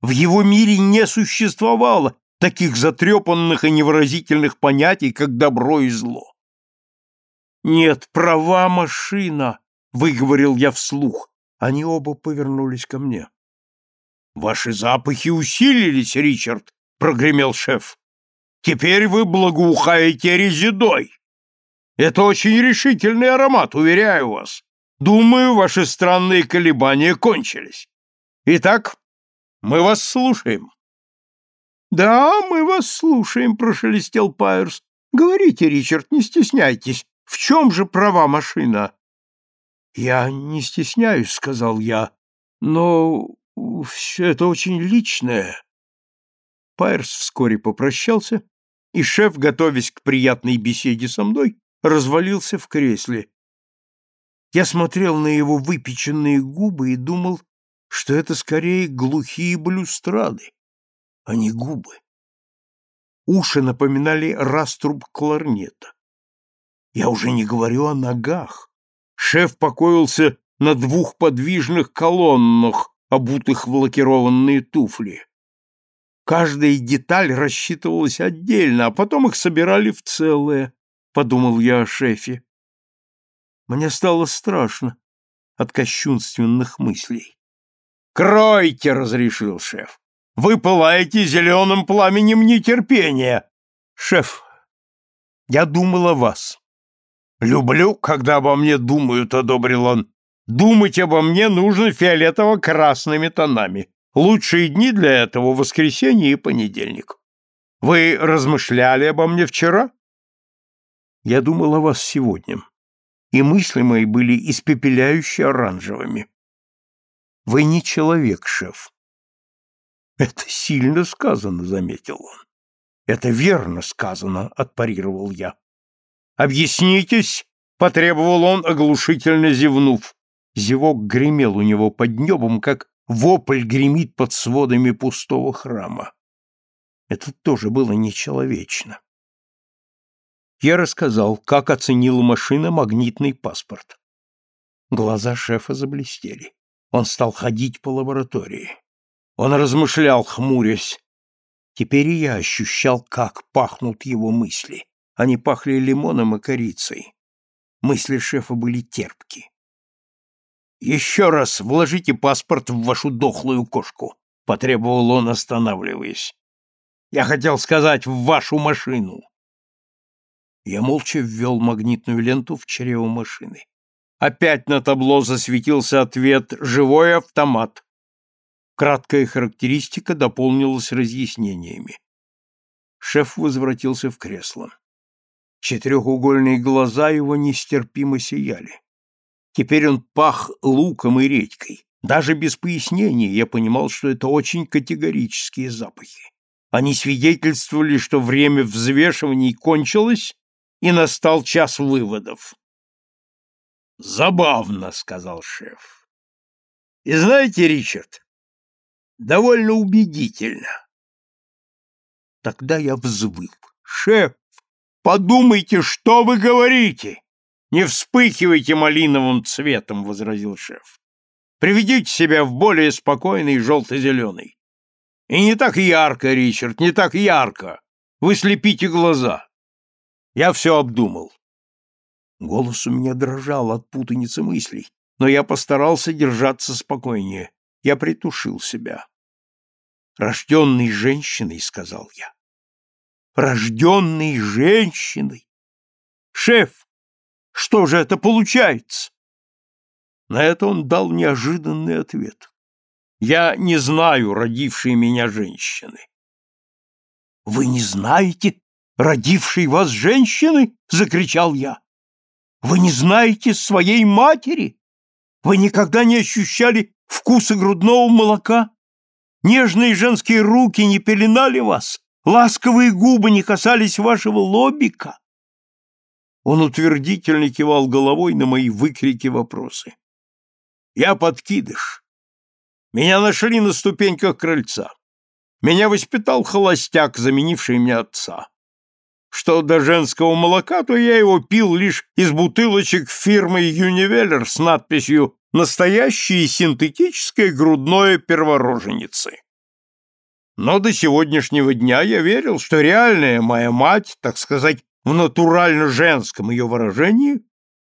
В его мире не существовало таких затрепанных и невыразительных понятий, как добро и зло. «Нет, права машина!» — выговорил я вслух. Они оба повернулись ко мне. «Ваши запахи усилились, Ричард!» — прогремел шеф. «Теперь вы благоухаете резидой!» Это очень решительный аромат, уверяю вас. Думаю, ваши странные колебания кончились. Итак, мы вас слушаем. Да, мы вас слушаем, прошелестел Пайерс. Говорите, Ричард, не стесняйтесь. В чем же права машина? Я не стесняюсь, сказал я. Но все это очень личное. Пайерс вскоре попрощался, и шеф, готовясь к приятной беседе со мной, развалился в кресле. Я смотрел на его выпеченные губы и думал, что это скорее глухие балюстрады, а не губы. Уши напоминали раструб кларнета. Я уже не говорю о ногах. Шеф покоился на двух подвижных колоннах, обутых в лакированные туфли. Каждая деталь рассчитывалась отдельно, а потом их собирали в целое, — подумал я о шефе. Мне стало страшно от кощунственных мыслей. «Кройте!» — разрешил шеф. «Вы пылаете зеленым пламенем нетерпения!» «Шеф, я думал о вас». «Люблю, когда обо мне думают», — одобрил он. «Думать обо мне нужно фиолетово-красными тонами. Лучшие дни для этого — воскресенье и понедельник. Вы размышляли обо мне вчера?» «Я думал о вас сегодня», и мысли мои были испепеляюще оранжевыми. Вы не человек, шеф. Это сильно сказано, заметил он. Это верно сказано, отпарировал я. Объяснитесь, потребовал он, оглушительно зевнув. Зевок гремел у него под небом, как вопль гремит под сводами пустого храма. Это тоже было нечеловечно я рассказал, как оценила машина магнитный паспорт. Глаза шефа заблестели. Он стал ходить по лаборатории. Он размышлял, хмурясь. Теперь я ощущал, как пахнут его мысли. Они пахли лимоном и корицей. Мысли шефа были терпки. «Еще раз вложите паспорт в вашу дохлую кошку», — потребовал он, останавливаясь. «Я хотел сказать, в вашу машину». Я молча ввел магнитную ленту в чрево машины. Опять на табло засветился ответ «Живой автомат». Краткая характеристика дополнилась разъяснениями. Шеф возвратился в кресло. Четырехугольные глаза его нестерпимо сияли. Теперь он пах луком и редькой. Даже без пояснений я понимал, что это очень категорические запахи. Они свидетельствовали, что время взвешиваний кончилось, и настал час выводов. «Забавно», — сказал шеф. «И знаете, Ричард, довольно убедительно». Тогда я взвыл. «Шеф, подумайте, что вы говорите!» «Не вспыхивайте малиновым цветом», — возразил шеф. «Приведите себя в более спокойный желто-зеленый. И не так ярко, Ричард, не так ярко. Вы слепите глаза. Я все обдумал. Голос у меня дрожал от путаницы мыслей, но я постарался держаться спокойнее. Я притушил себя. «Рожденный женщиной», — сказал я. «Рожденной женщиной! Шеф, что же это получается?» На это он дал неожиданный ответ. «Я не знаю родившей меня женщины». «Вы не знаете родившей вас женщины?» — закричал я. «Вы не знаете своей матери? Вы никогда не ощущали вкуса грудного молока? Нежные женские руки не пеленали вас? Ласковые губы не касались вашего лобика?» Он утвердительно кивал головой на мои выкрики вопросы. «Я подкидыш. Меня нашли на ступеньках крыльца. Меня воспитал холостяк, заменивший мне отца. Что до женского молока, то я его пил лишь из бутылочек фирмы Юнивеллер с надписью «Настоящее синтетическое грудное первороженицы». Но до сегодняшнего дня я верил, что реальная моя мать, так сказать, в натурально-женском ее выражении,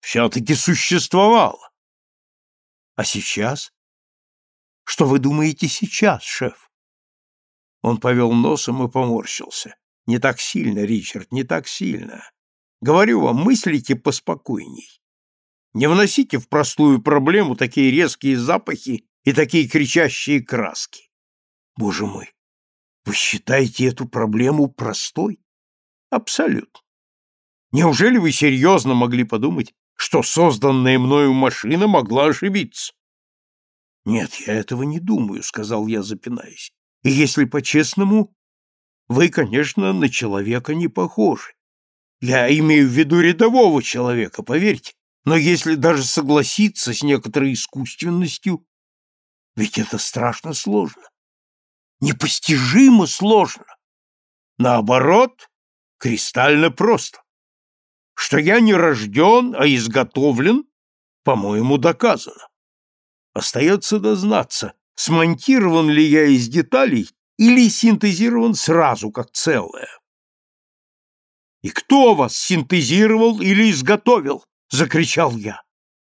все-таки существовала. А сейчас? Что вы думаете сейчас, шеф? Он повел носом и поморщился. Не так сильно, Ричард, не так сильно. Говорю вам, мыслите поспокойней. Не вносите в простую проблему такие резкие запахи и такие кричащие краски. Боже мой, вы считаете эту проблему простой? Абсолютно. Неужели вы серьезно могли подумать, что созданная мною машина могла ошибиться? Нет, я этого не думаю, сказал я, запинаясь. И если по-честному, вы, конечно, на человека не похожи. Я имею в виду рядового человека, поверьте. Но если даже согласиться с некоторой искусственностью, ведь это страшно сложно. Непостижимо сложно. Наоборот, кристально просто. Что я не рожден, а изготовлен, по-моему, доказано. Остается дознаться, смонтирован ли я из деталей или синтезирован сразу как целое. «И кто вас синтезировал или изготовил?» — закричал я.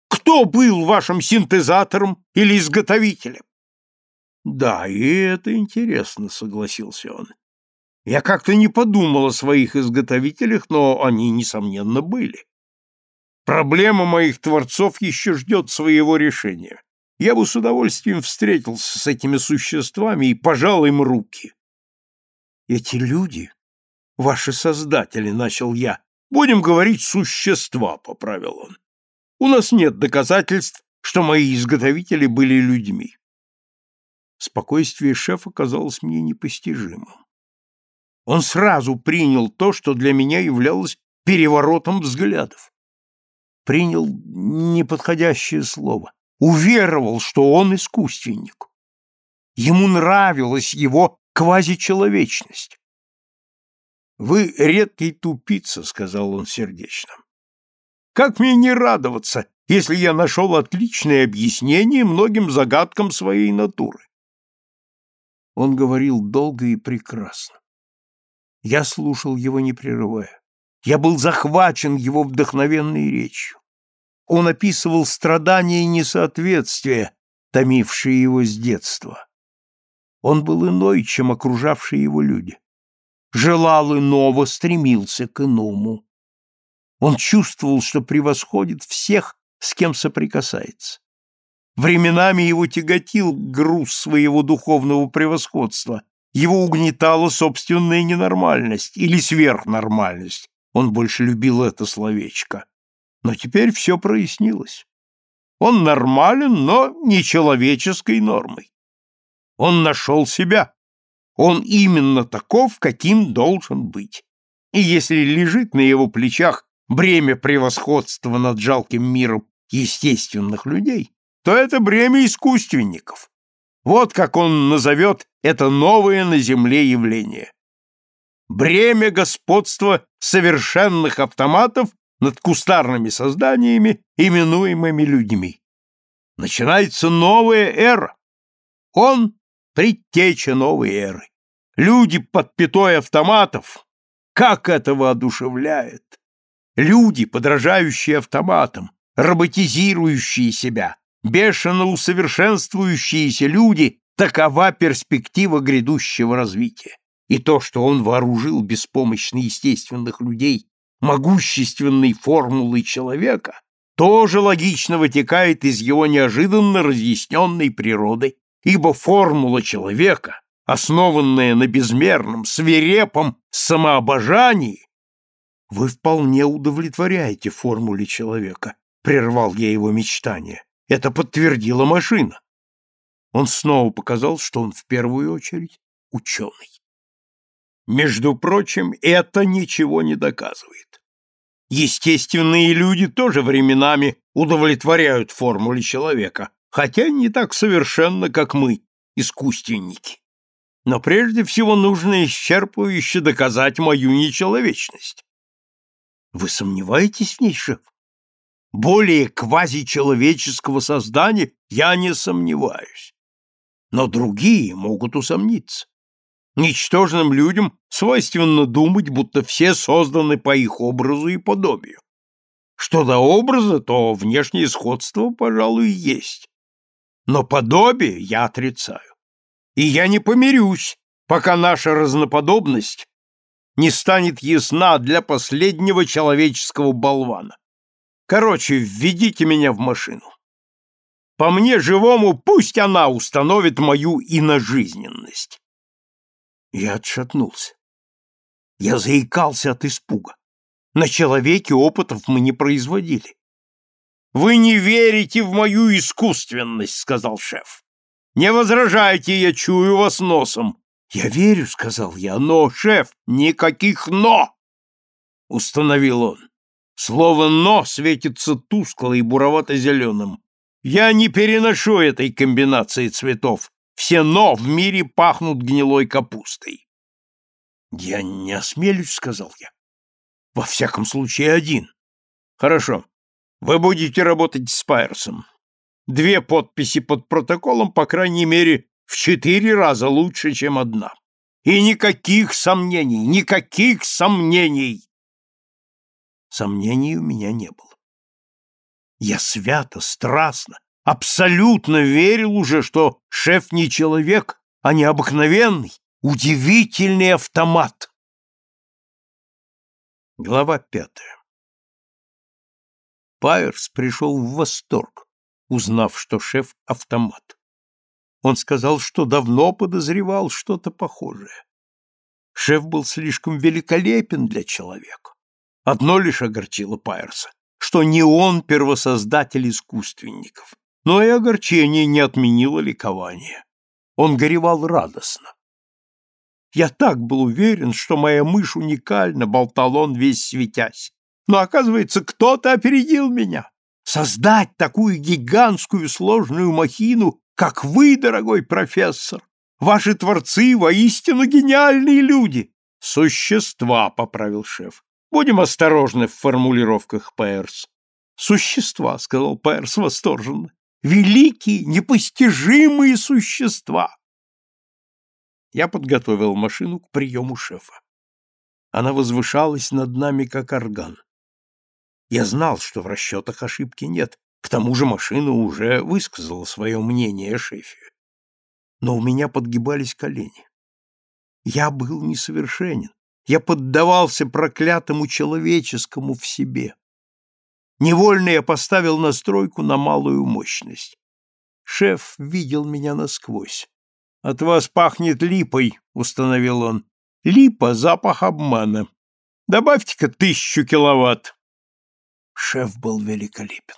«Кто был вашим синтезатором или изготовителем?» «Да, и это интересно», — согласился он. «Я как-то не подумал о своих изготовителях, но они, несомненно, были. Проблема моих творцов еще ждет своего решения я бы с удовольствием встретился с этими существами и пожал им руки. Эти люди, ваши создатели, начал я. Будем говорить существа, поправил он. У нас нет доказательств, что мои изготовители были людьми. Спокойствие шефа казалось мне непостижимым. Он сразу принял то, что для меня являлось переворотом взглядов. Принял неподходящее слово уверовал, что он искусственник. Ему нравилась его квазичеловечность. «Вы редкий тупица», — сказал он сердечно. «Как мне не радоваться, если я нашел отличное объяснение многим загадкам своей натуры?» Он говорил долго и прекрасно. Я слушал его, не прерывая. Я был захвачен его вдохновенной речью. Он описывал страдания и несоответствия, томившие его с детства. Он был иной, чем окружавшие его люди. Желал иного, стремился к иному. Он чувствовал, что превосходит всех, с кем соприкасается. Временами его тяготил груз своего духовного превосходства, его угнетала собственная ненормальность или сверхнормальность. Он больше любил это словечко. Но теперь все прояснилось. Он нормален, но не человеческой нормой. Он нашел себя. Он именно таков, каким должен быть. И если лежит на его плечах бремя превосходства над жалким миром естественных людей, то это бремя искусственников. Вот как он назовет это новое на Земле явление. Бремя господства совершенных автоматов над кустарными созданиями, именуемыми людьми. Начинается новая эра. Он — предтеча новой эры. Люди под пятой автоматов. Как это воодушевляет! Люди, подражающие автоматам, роботизирующие себя, бешено усовершенствующиеся люди — такова перспектива грядущего развития. И то, что он вооружил беспомощно естественных людей могущественной формулы человека, тоже логично вытекает из его неожиданно разъясненной природы, ибо формула человека, основанная на безмерном, свирепом самообожании, вы вполне удовлетворяете формуле человека, прервал я его мечтание. Это подтвердила машина. Он снова показал, что он в первую очередь ученый. Между прочим, это ничего не доказывает. Естественные люди тоже временами удовлетворяют формуле человека, хотя не так совершенно, как мы, искусственники. Но прежде всего нужно исчерпывающе доказать мою нечеловечность. Вы сомневаетесь в ней, шеф? Более квазичеловеческого создания я не сомневаюсь. Но другие могут усомниться. Ничтожным людям свойственно думать, будто все созданы по их образу и подобию. Что до образа, то внешнее сходство, пожалуй, есть. Но подобие я отрицаю. И я не помирюсь, пока наша разноподобность не станет ясна для последнего человеческого болвана. Короче, введите меня в машину. По мне живому пусть она установит мою иножизненность. Я отшатнулся. Я заикался от испуга. На человеке опытов мы не производили. Вы не верите в мою искусственность, сказал шеф. Не возражайте, я чую вас носом. Я верю, сказал я, но, шеф, никаких но, установил он. Слово «но» светится тускло и буровато-зеленым. Я не переношу этой комбинации цветов. Все «но» в мире пахнут гнилой капустой. Я не осмелюсь, сказал я. Во всяком случае, один. Хорошо. Вы будете работать с Пайерсом. Две подписи под протоколом, по крайней мере, в четыре раза лучше, чем одна. И никаких сомнений, никаких сомнений. Сомнений у меня не было. Я свято, страстно, абсолютно верил уже, что шеф не человек, а необыкновенный, удивительный автомат. Глава пятая. Пайерс пришел в восторг, узнав, что шеф — автомат. Он сказал, что давно подозревал что-то похожее. Шеф был слишком великолепен для человека. Одно лишь огорчило Пайерса, что не он первосоздатель искусственников, но и огорчение не отменило ликование. Он горевал радостно. Я так был уверен, что моя мышь уникальна, болтал он весь светясь. Но, оказывается, кто-то опередил меня. Создать такую гигантскую сложную махину, как вы, дорогой профессор. Ваши творцы воистину гениальные люди. Существа, поправил шеф. Будем осторожны в формулировках, Пэрс. Существа, сказал Пэрс восторженно. Великие, непостижимые существа. Я подготовил машину к приему шефа. Она возвышалась над нами, как орган. Я знал, что в расчетах ошибки нет, к тому же машина уже высказала свое мнение о шефе. Но у меня подгибались колени. Я был несовершенен, я поддавался проклятому человеческому в себе. Невольно я поставил настройку на малую мощность. Шеф видел меня насквозь. «От вас пахнет липой», — установил он. «Липа — запах обмана. Добавьте-ка тысячу киловатт». Шеф был великолепен.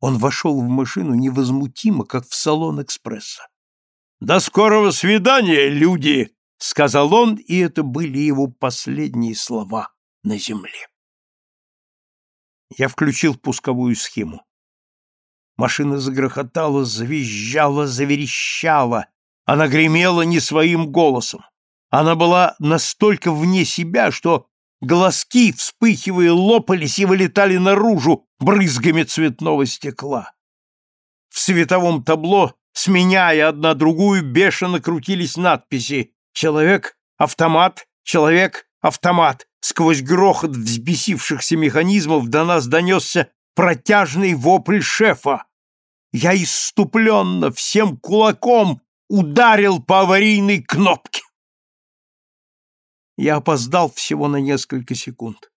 Он вошел в машину невозмутимо, как в салон экспресса. «До скорого свидания, люди!» — сказал он, и это были его последние слова на земле. Я включил пусковую схему. Машина загрохотала, завизжала, заверещала. Она гремела не своим голосом. Она была настолько вне себя, что глазки, вспыхивая, лопались и вылетали наружу брызгами цветного стекла. В световом табло, сменяя одна другую, бешено крутились надписи Человек, автомат, человек, автомат. Сквозь грохот взбесившихся механизмов до нас донесся протяжный вопль шефа. Я иступленно всем кулаком ударил по аварийной кнопке. Я опоздал всего на несколько секунд.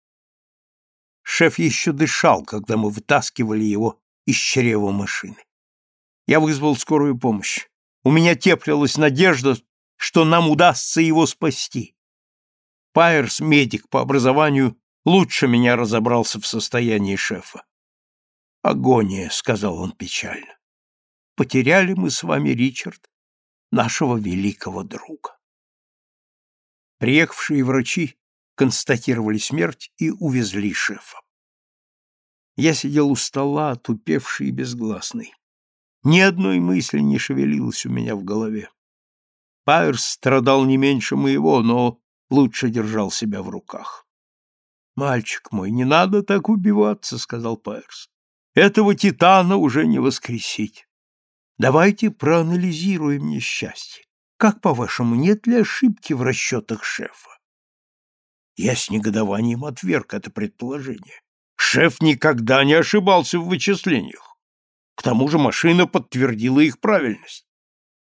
Шеф еще дышал, когда мы вытаскивали его из чрева машины. Я вызвал скорую помощь. У меня теплилась надежда, что нам удастся его спасти. Пайерс, медик по образованию, лучше меня разобрался в состоянии шефа. «Агония», — сказал он печально. «Потеряли мы с вами, Ричард, нашего великого друга». Приехавшие врачи констатировали смерть и увезли шефа. Я сидел у стола, отупевший и безгласный. Ни одной мысли не шевелилось у меня в голове. Пайерс страдал не меньше моего, но лучше держал себя в руках. «Мальчик мой, не надо так убиваться», — сказал Пайерс. «Этого титана уже не воскресить. Давайте проанализируем несчастье. Как, по-вашему, нет ли ошибки в расчетах шефа?» Я с негодованием отверг это предположение. Шеф никогда не ошибался в вычислениях. К тому же машина подтвердила их правильность.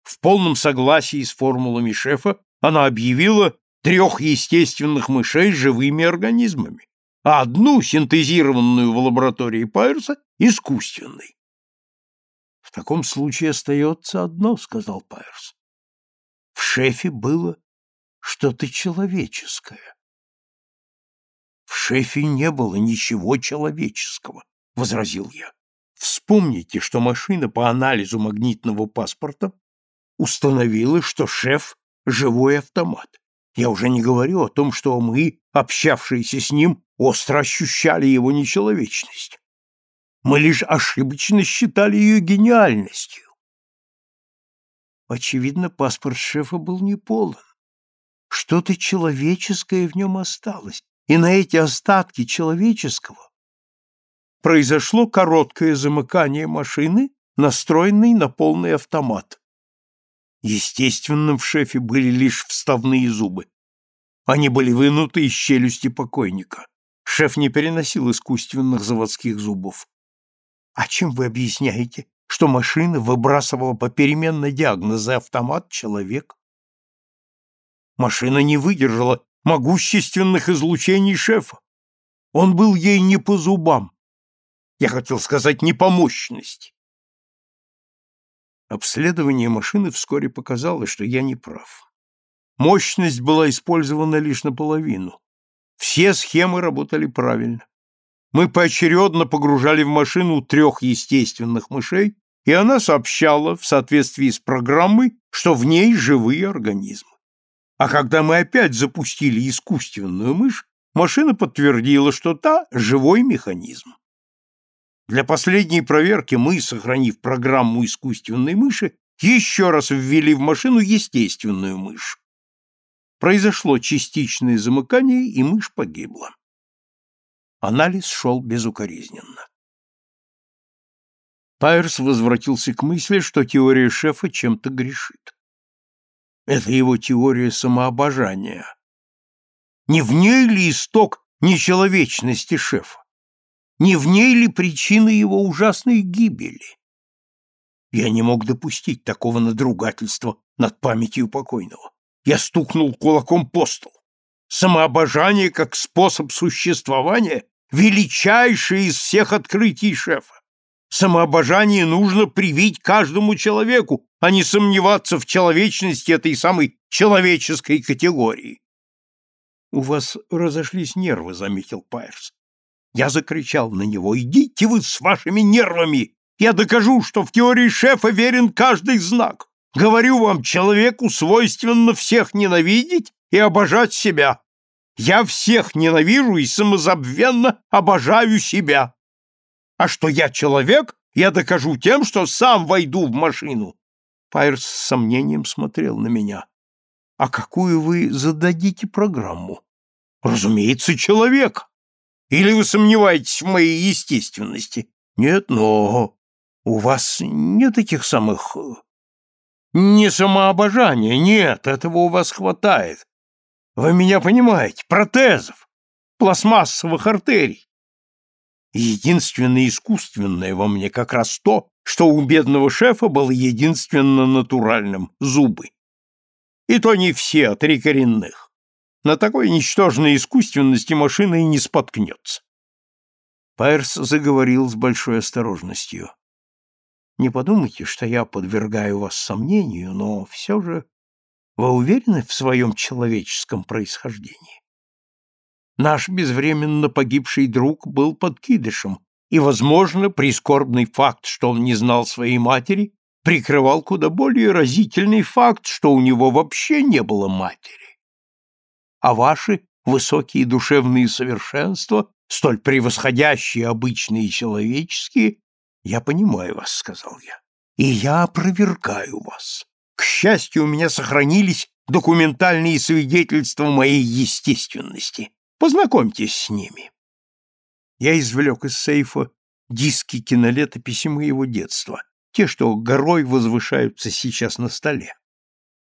В полном согласии с формулами шефа она объявила трех естественных мышей живыми организмами, а одну, синтезированную в лаборатории Пайерса, искусственной. «В таком случае остается одно», — сказал Пайерс. «В шефе было что-то человеческое». «В шефе не было ничего человеческого», — возразил я. Вспомните, что машина по анализу магнитного паспорта установила, что шеф – живой автомат. Я уже не говорю о том, что мы, общавшиеся с ним, остро ощущали его нечеловечность. Мы лишь ошибочно считали ее гениальностью. Очевидно, паспорт шефа был неполон. Что-то человеческое в нем осталось, и на эти остатки человеческого произошло короткое замыкание машины, настроенной на полный автомат. Естественным в шефе были лишь вставные зубы. Они были вынуты из челюсти покойника. Шеф не переносил искусственных заводских зубов. А чем вы объясняете, что машина выбрасывала попеременно диагнозы автомат человек? Машина не выдержала могущественных излучений шефа. Он был ей не по зубам. Я хотел сказать, не по мощности. Обследование машины вскоре показало, что я не прав. Мощность была использована лишь наполовину. Все схемы работали правильно. Мы поочередно погружали в машину трех естественных мышей, и она сообщала, в соответствии с программой, что в ней живые организмы. А когда мы опять запустили искусственную мышь, машина подтвердила, что та – живой механизм. Для последней проверки мы, сохранив программу искусственной мыши, еще раз ввели в машину естественную мышь. Произошло частичное замыкание, и мышь погибла. Анализ шел безукоризненно. Пайерс возвратился к мысли, что теория шефа чем-то грешит. Это его теория самообожания. Не в ней ли исток нечеловечности шефа? Не в ней ли причина его ужасной гибели? Я не мог допустить такого надругательства над памятью покойного. Я стукнул кулаком по столу. Самообожание как способ существования – величайшее из всех открытий шефа. Самообожание нужно привить каждому человеку, а не сомневаться в человечности этой самой человеческой категории. — У вас разошлись нервы, — заметил Пайерс. Я закричал на него. «Идите вы с вашими нервами! Я докажу, что в теории шефа верен каждый знак. Говорю вам, человеку свойственно всех ненавидеть и обожать себя. Я всех ненавижу и самозабвенно обожаю себя. А что я человек, я докажу тем, что сам войду в машину. Пайерс с сомнением смотрел на меня. А какую вы зададите программу? Разумеется, человек. Или вы сомневаетесь в моей естественности? Нет, но у вас нет таких самых... Э, не самообожания, нет, этого у вас хватает. Вы меня понимаете, протезов, пластмассовых артерий. Единственное искусственное во мне как раз то, что у бедного шефа было единственно натуральным – зубы. И то не все, а три коренных. На такой ничтожной искусственности машина и не споткнется. Пайерс заговорил с большой осторожностью. «Не подумайте, что я подвергаю вас сомнению, но все же вы уверены в своем человеческом происхождении? Наш безвременно погибший друг был подкидышем, и, возможно, прискорбный факт, что он не знал своей матери, прикрывал куда более разительный факт, что у него вообще не было матери. А ваши высокие душевные совершенства, столь превосходящие обычные человеческие, я понимаю вас, сказал я, и я опровергаю вас. К счастью, у меня сохранились документальные свидетельства моей естественности. Познакомьтесь с ними. Я извлек из сейфа диски кинолетописи моего детства, те, что горой возвышаются сейчас на столе.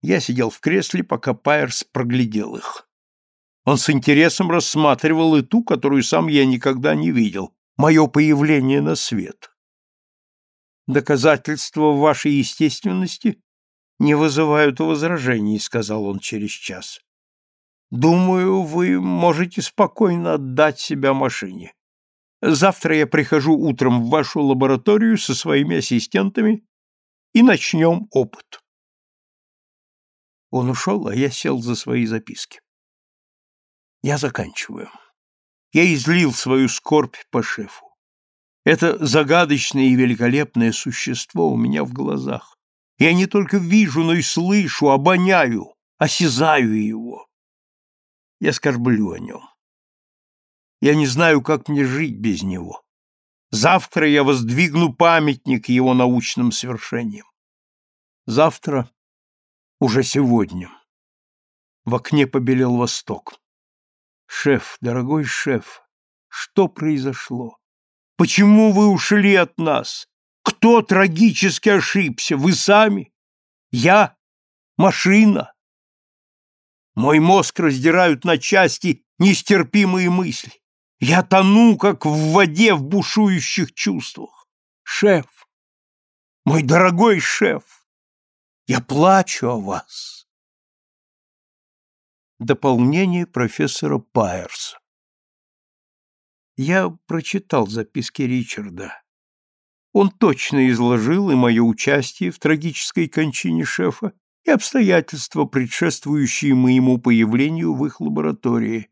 Я сидел в кресле, пока Пайерс проглядел их. Он с интересом рассматривал и ту, которую сам я никогда не видел, мое появление на свет. Доказательства вашей естественности не вызывают возражений, сказал он через час. Думаю, вы можете спокойно отдать себя машине. Завтра я прихожу утром в вашу лабораторию со своими ассистентами и начнем опыт. Он ушел, а я сел за свои записки. Я заканчиваю. Я излил свою скорбь по шефу. Это загадочное и великолепное существо у меня в глазах. Я не только вижу, но и слышу, обоняю, осязаю его. Я скорблю о нем. Я не знаю, как мне жить без него. Завтра я воздвигну памятник его научным свершениям. Завтра, уже сегодня. В окне побелел восток. Шеф, дорогой шеф, что произошло? Почему вы ушли от нас? Кто трагически ошибся? Вы сами? Я? Машина? Мой мозг раздирают на части нестерпимые мысли. Я тону, как в воде в бушующих чувствах. Шеф, мой дорогой шеф, я плачу о вас. Дополнение профессора Пайерса Я прочитал записки Ричарда. Он точно изложил и мое участие в трагической кончине шефа, и обстоятельства, предшествующие моему появлению в их лаборатории,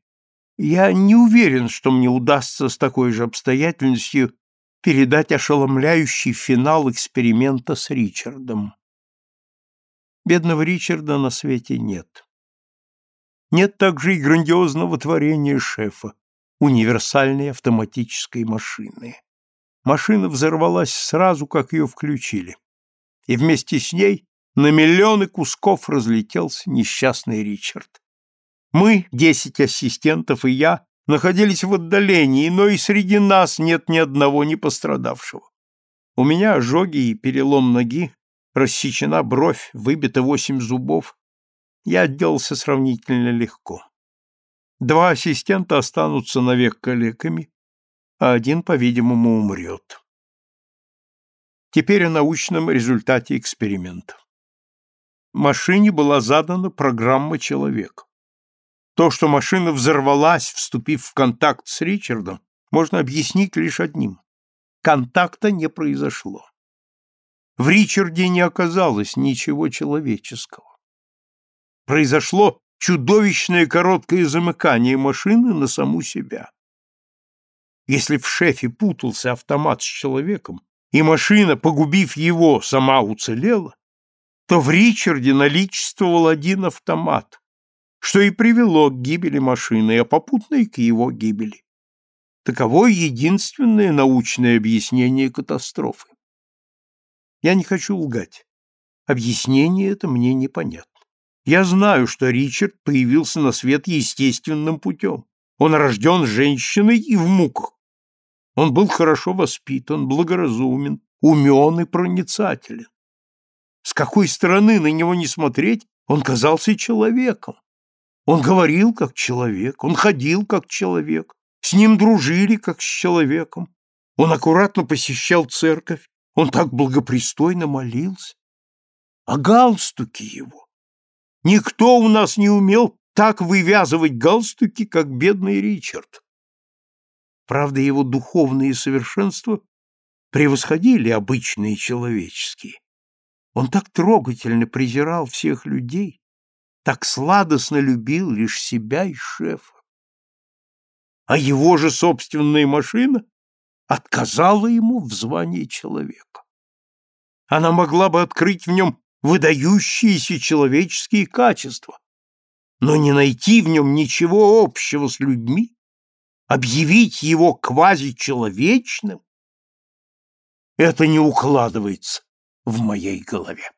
я не уверен, что мне удастся с такой же обстоятельностью передать ошеломляющий финал эксперимента с Ричардом. Бедного Ричарда на свете нет. Нет также и грандиозного творения шефа, универсальной автоматической машины. Машина взорвалась сразу, как ее включили, и вместе с ней на миллионы кусков разлетелся несчастный Ричард. Мы, десять ассистентов и я, находились в отдалении, но и среди нас нет ни одного не пострадавшего. У меня ожоги и перелом ноги, рассечена бровь, выбито восемь зубов. Я отделался сравнительно легко. Два ассистента останутся навек калеками, а один, по-видимому, умрет. Теперь о научном результате эксперимента. Машине была задана программа человека. То, что машина взорвалась, вступив в контакт с Ричардом, можно объяснить лишь одним. Контакта не произошло. В Ричарде не оказалось ничего человеческого. Произошло чудовищное короткое замыкание машины на саму себя. Если в шефе путался автомат с человеком, и машина, погубив его, сама уцелела, то в Ричарде наличествовал один автомат, что и привело к гибели машины, а попутно и к его гибели. Таково единственное научное объяснение катастрофы. Я не хочу лгать. Объяснение это мне непонятно. Я знаю, что Ричард появился на свет естественным путем. Он рожден женщиной и в муках. Он был хорошо воспитан, благоразумен, умен и проницателен. С какой стороны на него не смотреть, он казался человеком. Он говорил как человек, он ходил как человек, с ним дружили как с человеком. Он аккуратно посещал церковь, он так благопристойно молился. А галстуки его? Никто у нас не умел так вывязывать галстуки, как бедный Ричард. Правда, его духовные совершенства превосходили обычные человеческие. Он так трогательно презирал всех людей, так сладостно любил лишь себя и шефа. А его же собственная машина отказала ему в звании человека. Она могла бы открыть в нем выдающиеся человеческие качества, но не найти в нем ничего общего с людьми, объявить его квазичеловечным, это не укладывается в моей голове.